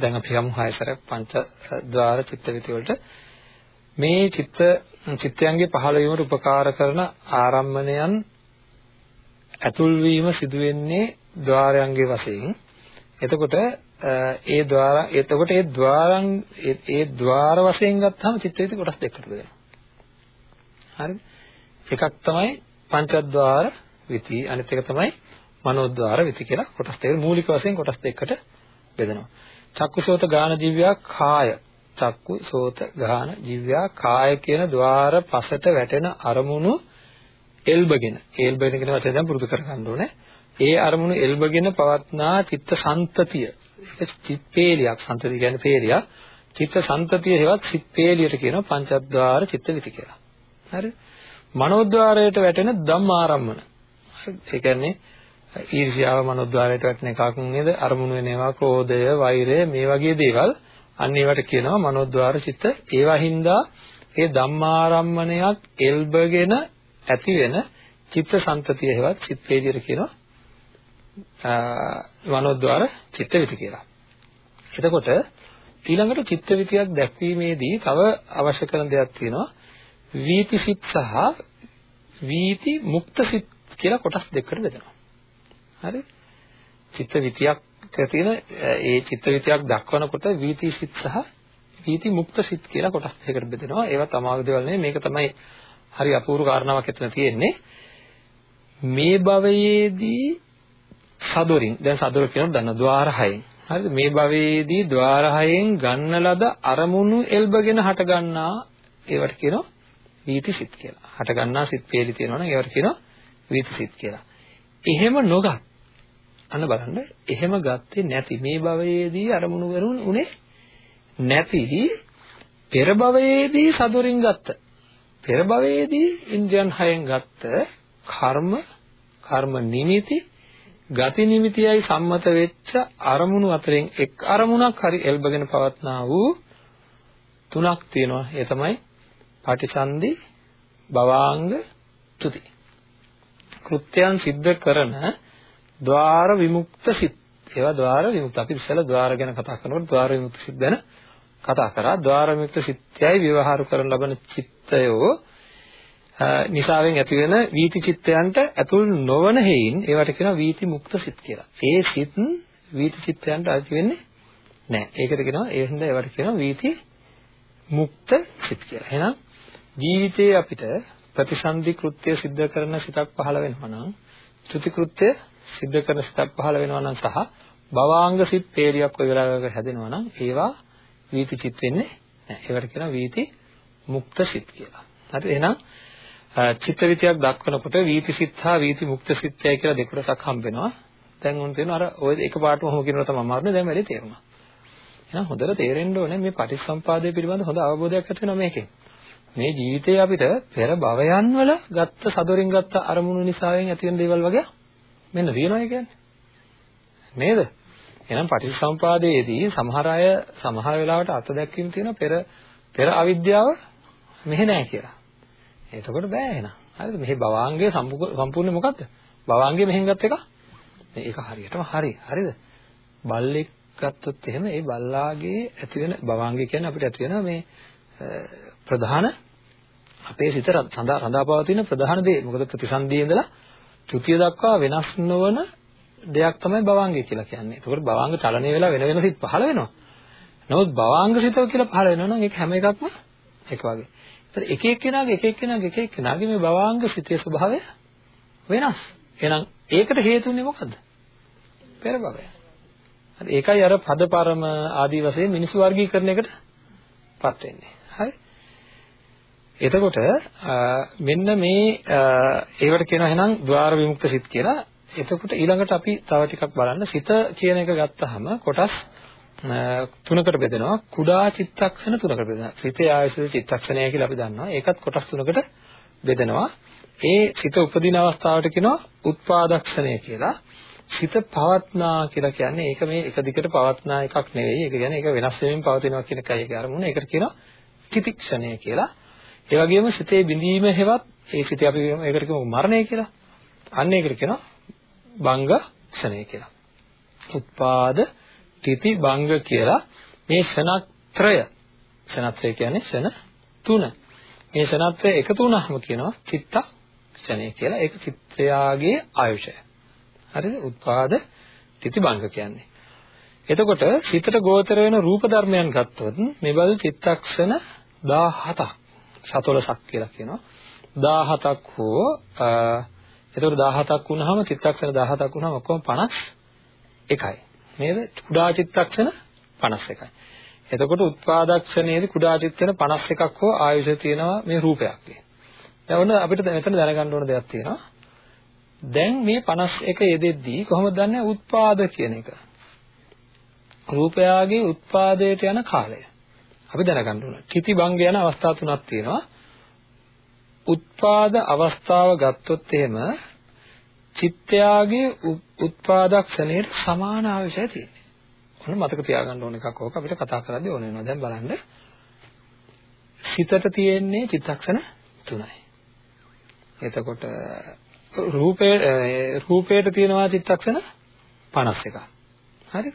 දැන් අපි යමු හයතරක් පංචද්වාර චිත්තවිති වලට. මේ චිත්ත චිත්තයන්ගේ පහළ වීමට උපකාර කරන ආරම්මණයන් ඇතුල් වීම සිදු වෙන්නේ ద్వාරයන්ගේ වශයෙන්. එතකොට ඒ ద్వාර එතකොට ඒ ద్వාරං ඒ ద్వාර වශයෙන් ගත්තාම චිත්තවිති කොටස් දෙකකට බෙදෙනවා. හරිද? එකක් තමයි පංචද්වාර විති අනිත් එක තමයි මනෝද්වාර විති කියලා කොටස් දෙක මූලික වශයෙන් කොටස් දෙකකට බෙදෙනවා. චක්කුසෝත ගාන ජීවයා කාය චක්කු සෝත ගාන ජීවයා කාය කියන ద్వාර පසට වැටෙන අරමුණු එල්බගෙන එල්බගෙන කියන වචනේ දැන් පුරුදු කරගන්න ඕනේ. ඒ අරමුණු එල්බගෙන පවත්නා චිත්ත සන්තතිය. ඒක චිත්තේලියක් සන්තතිය කියන්නේ පේලියක්. චිත්ත සන්තතිය හේවත් චිත්තේලියට කියනවා පංචද්වාර චිත්ත විති කියලා. හරි? මනෝද්වාරයට වැටෙන ධම්මාරම්මන. ඒ කියන්නේ ඊර්ෂ්‍යාව මනෝද්වාරයට වැටෙන එකක් නේද? අරමුණු වෙන ඒවා ක්‍රෝධය, වෛරය මේ වගේ දේවල් අන්න ඒවට කියනවා මනෝද්වාර චිත්ත. ඒවා හින්දා ඒ ධම්මාරම්මණයක් එල්බගෙන ඇති වෙන චිත්ත සන්තතිය හේවත් චිත්තේලියට කියනවා මනෝද්වාර චිත්ත විති කියලා. එතකොට ඊළඟට චිත්ත විතියක් දැක්වීමේදී තව අවශ්‍ය කරන දෙයක් තියෙනවා. වීති සිත් සහ වීති මුක්ත සිත් කියලා කොටස් දෙකකට බෙදෙනවා. හරි? චිත්ත විතියක් තියෙන ඒ චිත්ත විතියක් දක්වනකොට වීති සිත් සහ වීති මුක්ත සිත් කියලා කොටස් දෙකකට බෙදෙනවා. ඒවා තමාගේ දේවල් නෙමෙයි. මේක තමයි හරි අපූර්ව කාරණාවක් ඇතුළේ තියෙන්නේ. මේ භවයේදී සදොරින් දැන් සදොර කියනොත් දන්න ద్వාර 6යි. හරිද? මේ භවයේදී ద్వාර 6ෙන් ගන්න ලද අරමුණු එල්බගෙන හට ගන්නා ඒවට කියනවා වීති සිත් කියලා. හට ගන්නා සිත් පේලි තියෙනවනම් ඒවට කියනවා වීති සිත් කියලා. එහෙම නොගත් අන්න බලන්න එහෙම ගත්තේ නැති මේ භවයේදී අරමුණු වරුන් උනේ නැති පෙර භවයේදී සදොරින් ගත්ත පෙර භවයේදී ඉන්ද්‍රයන් හයෙන් ගත්ත කර්ම කර්ම නිමිති ගති නිමිතියයි සම්මත වෙච්ච අරමුණු අතරින් එක් අරමුණක් හරි එල්බගෙන පවත්නා වූ තුනක් තියෙනවා ඒ තමයි පටිසන්ධි භවාංග තුති. කෘත්‍යයන් සිද්ධ කරන ద్వාර විමුක්ත සිත්. ඒවා ద్వාර විමුක්ත. අපි ඉස්සෙල්ලා ద్వාර ගැන කතා කරනකොට ద్వාර විමුක්ත සිත් ගැන කතා කරා. ద్వාර විමුක්ත සිත්යයි විවහාර කරන ලබන චිත්තයෝ නිසාවෙන් ඇතිවෙන වීති චිත්තයන්ට ඇතුල් නොවන හේයින් ඒවට කියනවා වීති මුක්ත සිත් කියලා. ඒ සිත් වීති චිත්තයන්ට අයිති වෙන්නේ නැහැ. ඒකට කියනවා ඒ හින්දා ඒවට කියනවා වීති මුක්ත සිත් කියලා. එහෙනම් ජීවිතයේ අපිට ප්‍රතිසන්දි කෘත්‍ය සිද්ධ කරන සිතක් පහළ වෙනවා නම් චුති කෘත්‍ය සිද්ධ කරන සිතක් පහළ වෙනවා නම් සහ භවාංග සිත් තේරියක් ඔය වෙලාවක හැදෙනවා නම් ඒවා වීති චිත් වෙන්නේ නැහැ. ඒවට කියනවා වීති මුක්ත සිත් කියලා. හරි එහෙනම් චිත්ත විතියක් දක්වනකොට වීති සිත් හා වීති මුක්ත සිත්ය කියලා දෙක කොටසක් හම්බෙනවා. දැන් උන් තේරෙනවා අර ඔය එක පාටම ඔහොම කියනවා තමයි අමාරුනේ දැන් වැඩි තේරුණා. එහෙනම් හොඳට තේරෙන්න ඕනේ මේ පටිච්චසම්පාදය පිළිබඳ හොඳ අවබෝධයක් ඇති වෙනවා මේකෙන්. මේ ජීවිතේ අපිට පෙර භවයන් වල ගත්ත සදොරින් ගත්ත අරමුණු නිසාවෙන් ඇති වෙන දේවල් වගේ මෙන්න තියෙනවා කියන්නේ. නේද? එහෙනම් පටිච්චසමුපාදයේදී සමහර අය සමහර වෙලාවට අත දැක්වීම තියෙනවා පෙර පෙර අවිද්‍යාව මෙහෙ නැහැ කියලා. එතකොට බෑ එහෙනම්. හරිද? මෙහි භවාංගයේ සම්පූර්ණ මොකද්ද? භවාංගයේ මෙහෙන් ගත් එක. මේක හරියටම හරි. හරිද? බල්ලෙක් ගත්තොත් එහෙම ඒ බල්ලාගේ ඇති වෙන භවාංගය කියන්නේ අපිට ඇති වෙන මේ ප්‍රධාන අපේ සිත සඳහා රඳාපවතින ප්‍රධාන දේ. මොකද ප්‍රතිසන්දියේ ඉඳලා ත්‍ෘතිය දක්වා වෙනස් නොවන දෙයක් තමයි භවංගය කියලා කියන්නේ. ඒකෝට භවංග චලනය වෙලා වෙන වෙන සිත් පහළ වෙනවා. නමුත් භවංග සිත කියලා පහළ වෙනවා නම් ඒක හැම එකක්ම එක වගේ. ඒතර එක එක්කෙනාගේ එක එක්කෙනාගේ එක එක්කෙනාගේ මේ භවංග සිතේ ස්වභාවය වෙනස්. එහෙනම් ඒකට හේතුුනේ මොකද්ද? පෙර භවය. හරි ඒකයි අර පදපරම ආදී වශයෙන් මිනිසු වර්ගීකරණයකටපත් වෙන්නේ. හරි. එතකොට මෙන්න මේ ඒවට කියනවා එහෙනම් ద్వාර විමුක්ත සිත් කියලා. එතකොට ඊළඟට අපි තව ටිකක් බලන්න. සිත කියන එක ගත්තාම කොටස් තුනකට බෙදෙනවා. කුඩා චිත්තක්ෂණ තුනකට බෙදෙනවා. සිතේ ආයස චිත්තක්ෂණය කියලා අපි දන්නවා. ඒකත් කොටස් තුනකට බෙදෙනවා. ඒ සිත උපදින අවස්ථාවට කියනවා උත්පාදක්ෂණය කියලා. සිත පවත්නා කියලා කියන්නේ ඒක මේ එක දිගට පවත්නා එකක් නෙවෙයි. ඒක කියන්නේ ඒක වෙනස් වෙමින් පවතිනවා කියන එකයි ඒකේ අරමුණ. ඒකට කියනවා තිතික්ෂණය කියලා. ඒ වගේම සිතේ බිඳීම හැවත් ඒ සිතේ අපි ඒකට කියමු මරණය කියලා. අන්න ඒකට කියනවා බංග ක්ෂණය කියලා. උත්පාද තිති භංග කියලා. මේ ෂණත්‍රය ෂණත්‍රය කියන්නේ ෂණ තුන. මේ ෂණත්‍රය එකතු වුණාම කියනවා චිත්ත ක්ෂණය කියලා. ඒක චිත්තයාගේ ආයුෂය. හරිද? උත්පාද තිති භංග කියන්නේ. එතකොට සිතට ගෝචර වෙන රූප ධර්මයන් ගත්තොත් මේ බඳු චිත්තක්ෂණ 17ක් 14ක් කියලා කියනවා 17ක් හෝ එතකොට 17ක් වුණාම චිත්තක්ෂණ 17ක් වුණාම ඔක්කොම 51යි නේද? කුඩා චිත්තක්ෂණ 51යි. එතකොට උත්පාදක්ෂණයේදී කුඩා චිත්තන 51ක් හෝ ආයුෂ තියෙනවා මේ රූපයක්. දැන් ඔන්න අපිට මෙතන දැනගන්න ඕන දෙයක් තියෙනවා. දැන් මේ 51 යෙදෙද්දී කොහොමද දන්නේ උත්පාද කියන එක? රූපයාගේ උත්පාදයට යන කාලය. අපි දැනගන්න ඕන. කිති භංග යන අවස්ථා තුනක් තියෙනවා. උත්පාද අවස්ථාව ගත්තොත් එහෙම චිත්තයාගේ උත්පාදක්ෂණයට සමාන ආයශය තියෙනවා. ඔන්න මතක තියාගන්න ඕන එකක් ඕක අපිට කතා කරද්දී ඕන වෙනවා. දැන් බලන්න. සිතට තියෙන්නේ චිත්තක්ෂණ 3යි. එතකොට රූපේ රූපයට තියෙනවා චිත්තක්ෂණ 51ක්. හරි?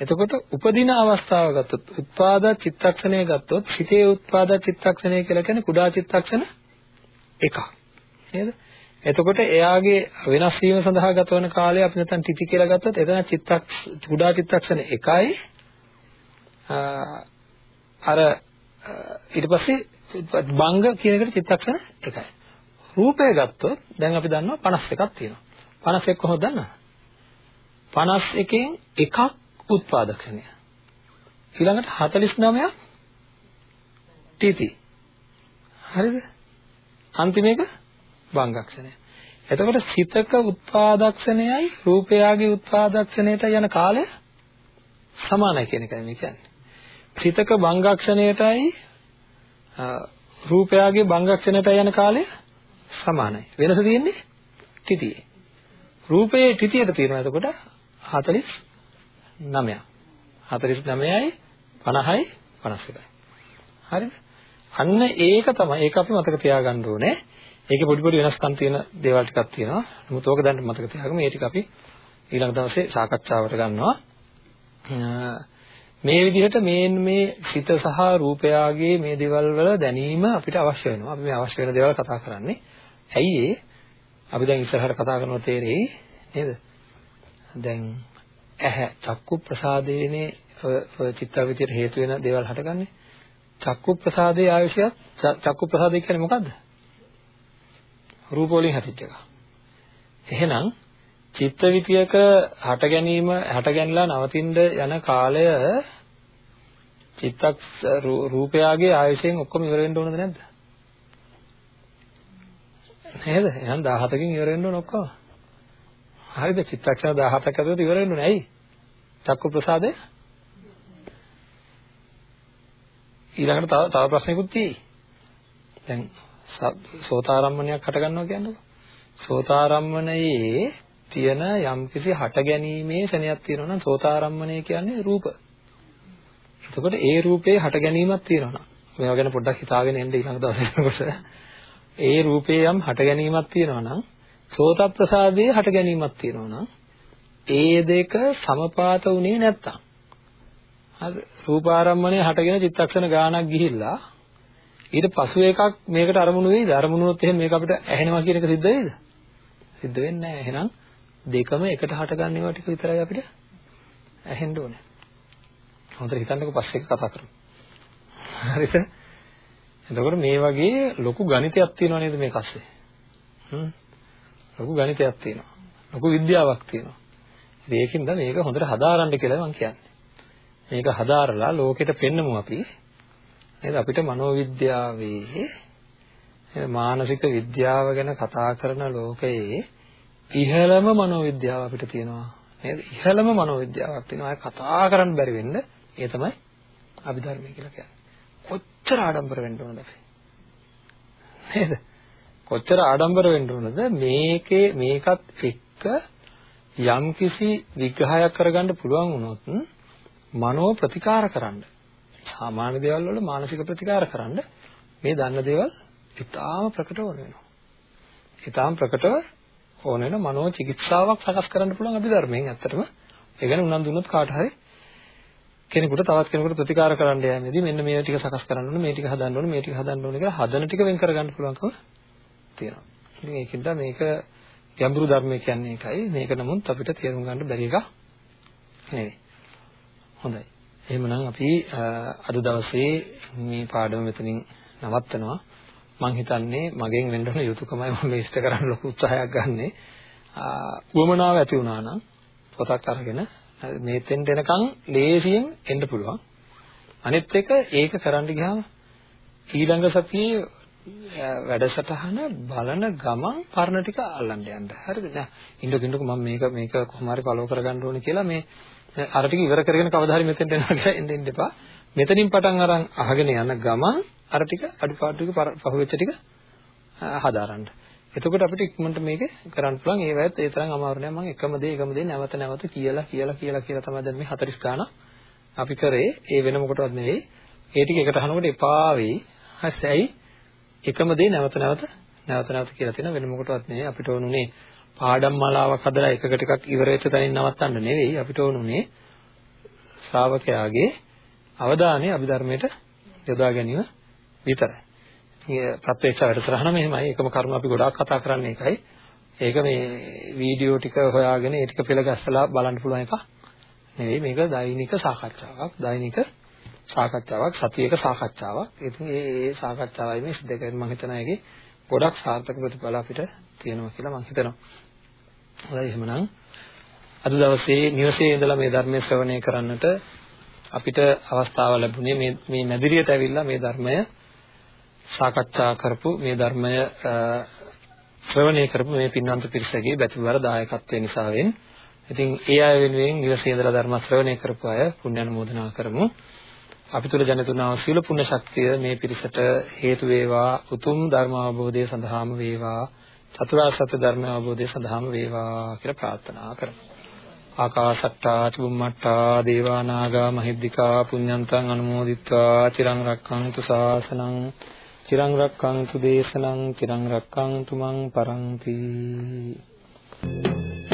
එතකොට උපදින අවස්ථාව ගත්තොත් උත්පාද චිත්තක්ෂණය ගත්තොත් සිතේ උත්පාද චිත්තක්ෂණය කියලා කියන්නේ කුඩා චිත්තක්ෂණ එකක්. නේද? එතකොට එයාගේ වෙනස් වීම සඳහා ගත වන කාලය අපි නැත්නම් තිති කියලා ගත්තොත් එතන චිත්තක් කුඩා චිත්තක්ෂණ එකයි අර ඊට පස්සේ බංග කියන එකට චිත්තක්ෂණ එකයි රූපය ගත්තොත් දැන් අපි දන්නවා 51ක් තියෙනවා 51 කොහොමද දන්නවද 51කින් එකක් උත්පාදක්ෂණය ඊළඟට 49ක් තිති හරිද අන්තිම එක භංගක්ෂණය. එතකොට සිතක උත්පාදක්ෂණයයි රූපයාගේ උත්පාදක්ෂණයට යන කාලය සමානයි කියන එකයි මේ කියන්නේ. සිතක භංගක්ෂණයටයි රූපයාගේ භංගක්ෂණයට යන කාලය සමානයි. වෙනස තියෙන්නේ තිතියේ. රූපයේ තිතියට තියෙනවා එතකොට 49ක්. 49යි 50යි 51යි. හරිද? අන්න ඒක තමයි ඒක අපි මතක තියාගන්න ඕනේ. ඒකේ පොඩි පොඩි වෙනස්කම් තියෙන දේවල් ටිකක් තියෙනවා. නමුත් ඕක දැන් මතක තියාගමු. මේ ටික අපි ඊළඟ දවසේ සාකච්ඡාවට ගන්නවා. මේ විදිහට මේ මේ සිත සහ රූපයාගේ මේ දේවල් වල දැනීම අපිට අවශ්‍ය වෙනවා. අපි මේ අවශ්‍ය වෙන දේවල් කතා කරන්නේ. ඇයි ඒ? අපි දැන් ඉස්සරහට කතා කරනවා තේරෙයි නේද? දැන් ඇහැ චක්කු ප්‍රසාදේනේ ඔය චිත්ත විදියට හේතු වෙන දේවල් හටගන්නේ. චක්කු ප්‍රසාදේ ආයුෂයත් චක්කු ප්‍රසාදේ කියන්නේ මොකද්ද? රූප වලින් හැදිච්ච එක. එහෙනම් චිත්ත විතියක හට ගැනීම හට ගැනලා නවතින්න යන කාලය චිත්තක් රූපයාගේ ආයුෂයෙන් ඔක්කොම ඉවර වෙන්න ඕනද නැද්ද? නේද? එහෙනම් 17කින් ඉවර වෙන්න ඕන ඔක්කොම. හරිද? චිත්තක්ෂණ 17ක් ඇතුළත ඉවර වෙන්න ඕනේ. ඇයි? චක්කු ප්‍රසාදේ ඊළඟට තව තව ප්‍රශ්නයක්ත් තියෙයි. දැන් සෝතාරම්මණයක් හට ගන්නවා කියන්නේ සෝතාරම්මණයේ තියෙන යම්කිසි හට ගැනීමේ ශනයක් තියෙනවා නම් සෝතාරම්මණය කියන්නේ රූප. එතකොට ඒ රූපේ හට ගැනීමක් තියෙනවා නම් මේවා ගැන පොඩ්ඩක් හිතාගෙන එන්න ඊළඟ දවසේකට ඒ රූපේ යම් හට ගැනීමක් තියෙනවා නම් සෝත ප්‍රසාදයේ හට ගැනීමක් තියෙනවා නම් ඒ දෙක සමපාත වුණේ නැත්තම් හරි රූපාරම්මණය හටගෙන චිත්තක්ෂණ ගානක් ගිහිල්ලා ඊට පසු එකක් මේකට අරමුණු වෙයිද? අරමුණුනොත් එහෙනම් මේක අපිට ඇහෙනවා කියන එක සිද්ධ වෙයිද? සිද්ධ වෙන්නේ නැහැ. එහෙනම් දෙකම එකට හටගන්න ඒවා ටික විතරයි අපිට ඇහෙන්න ඕනේ. හොඳට හිතන්නකෝ පස්සේ එක කතා කරමු. හරිද? එතකොට මේ වගේ ලොකු ගණිතයක් තියෙනවා නේද මේ කස්සේ? හ්ම්. ලොකු ගණිතයක් තියෙනවා. ලොකු විද්‍යාවක් තියෙනවා. ඒකින්ද මේක හොඳට හදාරන්න කියලා මම කියන්නේ. මේක හදාරලා ලෝකෙට පෙන්නමු අපි. නේද අපිට මනෝවිද්‍යාවේ මානසික විද්‍යාව ගැන කතා කරන ලෝකයේ ඉහළම මනෝවිද්‍යාව අපිට තියෙනවා. නේද? ඉහළම මනෝවිද්‍යාවක් තියෙනවා. කතා කරන්න බැරි වෙන්න ඒ තමයි අභිධර්මය කියලා කියන්නේ. කොච්චර ආඩම්බර වෙන්න ඕනද අපි? නේද? කොච්චර ආඩම්බර වෙන්න ඕනද? මේකේ මේකත් එක්ක යම්කිසි විග්‍රහයක් කරගන්න පුළුවන් වුණොත් මනෝ ප්‍රතිකාර කරන්න. සාමාන්‍ය දේවල් වල මානසික ප්‍රතිකාර කරන්න මේ දන්න දේවල් ඉතාම ප්‍රකටව ඕන වෙනවා. ඉතාම ප්‍රකටව ඕන වෙන මනෝ චිකිත්සාවක් සකස් කරන්න පුළුවන් අභිධර්මයෙන් ඇත්තටම. ඒ ගැන උනන්දු වුණොත් කාට හරි කෙනෙකුට තවත් කෙනෙකුට ප්‍රතිකාර කරන්න යෑමේදී මෙන්න මේ ටික සකස් කරන්න ඕනේ මේ ටික හදන්න ඕනේ මේ ටික හදන්න ඕනේ කියලා හදන ටික වෙන් කරගන්න පුළුවන්කම තියෙනවා. ඉතින් ඒකින්ද මේක ගැඹුරු ධර්මය කියන්නේ ඒකයි. මේක නමුත් අපිට තේරුම් ගන්න බැරි එකක් නෙවෙයි. හොඳයි. එහෙමනම් අපි අද දවසේ මේ පාඩම මෙතනින් නවත්තනවා. මම හිතන්නේ මගෙන් වෙන්න ඕන යුතුයකමයි මම ඉෂ්ට කරන්න ලොකු උත්සාහයක් ගන්නෙ. උවමනාව ඇති වුණා නම් පොතක් අරගෙන මේතෙන් දෙනකන් ලේසියෙන් එන්න පුළුවන්. අනිත් එක ඒක කරන්න ගියාම ඊළඟ සතියේ වැඩසටහන බලන ගමන් පරණ ටික අල්ලන්න යන්න. හරිද? දැන් ඉන්නක ඉන්නක මම මේක මේක කොහොම හරි ෆලෝ කරගන්න ඕනේ කියලා මේ අර ටික ඉවර කරගෙන කවදා හරි මෙතෙන්ට එනවා කියලා එන්න ඉන්න එපා. මෙතනින් පටන් අරන් අහගෙන යන ගමන් අර ටික අඩුපාඩු ටික පහුවෙච්ච ටික හදාරන්න. එතකොට අපිට ඉක්මනට මේක කරන්න පුළුවන්. ඒ වයත් ඒ තරම් අමාරු නෑ. මම එකම දේ එකම දේ නැවත නැවත කියලා කියලා කියලා කියලා තමයි දැන් මේ 40 ගාන අපි කරේ. ඒ වෙන මොකටවත් නෙවෙයි. ඒ ටික එකට අහනකොට එපා වෙයි. හරියි. එකම දේ නැවත නැවත නැවත නැවත කියලා තියෙන වෙන මොකටවත් නෙවෙයි. අපිට ඕනුනේ පාඩම් මාලාවක් හදලා එකකට එකක් ඉවර වෙච්ච තැනින් නවත්තන්න නෙවෙයි. අපිට ඕනුනේ ශ්‍රාවකයාගේ අවධානය අභිධර්මයට යොදා ගැනීම විතරයි. ප්‍රත්‍යක්ෂ වැඩසටහන මෙහෙමයි. ඒකම කරුණ අපි ගොඩාක් කතා කරන්නේ ඒකයි. ඒක මේ වීඩියෝ ටික හොයාගෙන ඒ ටික පෙළ ගැස්සලා බලන්න පුළුවන් එක නෙවෙයි. මේක දෛනික සාකච්ඡාවක්. දෛනික සාකච්ඡාවක්, සතියක සාකච්ඡාවක්. ඉතින් ඒ ඒ සාකච්ඡාවයි මේ සිද්ධ කරන්නේ මම හිතනවා ඒකේ ගොඩක් සාර්ථක ප්‍රතිඵල අපිට තියෙනවා කියලා මම හිතනවා. හොඳයි එහෙමනම් අද දවසේ නිවසේ ඉඳලා මේ ධර්මය ශ්‍රවණය කරන්නට අපිට අවස්ථාව ලැබුණේ මේ මේ මැදිරියට ඇවිල්ලා මේ ධර්මය සාකච්ඡා කරපු මේ ධර්මය ශ්‍රවණය කරපු මේ පින්වන්ත පිරිසගේ බැතිවර දායකත්වය නිසා වෙන්. ඉතින් ඒ අය වෙනුවෙන් නිවසේ ඉඳලා ධර්ම ශ්‍රවණය කරපු අය පුණ්‍ය අනුමෝදනා කරමු. අපි තුල ජනිතුනා සීල පුණ්‍ය ශක්තිය මේ පිරිසට හේතු වේවා. උතුම් ධර්ම අවබෝධය සඳහාම වේවා. චතුරාර්ය සත්‍ය ධර්ම අවබෝධය සඳහාම වේවා කියලා ප්‍රාර්ථනා කරමු. ආකාශට්ටා චුම්මට්ටා දේවා නාග මහිද්దికා පුඤ්ඤන්තං අනුමෝදිත්වා. චිරං රක්ඛන්තු ශාසනං චිරං රක්ඛන්තු දේශනං. චිරං රක්ඛන්තු මං පරන්ති. Thank you.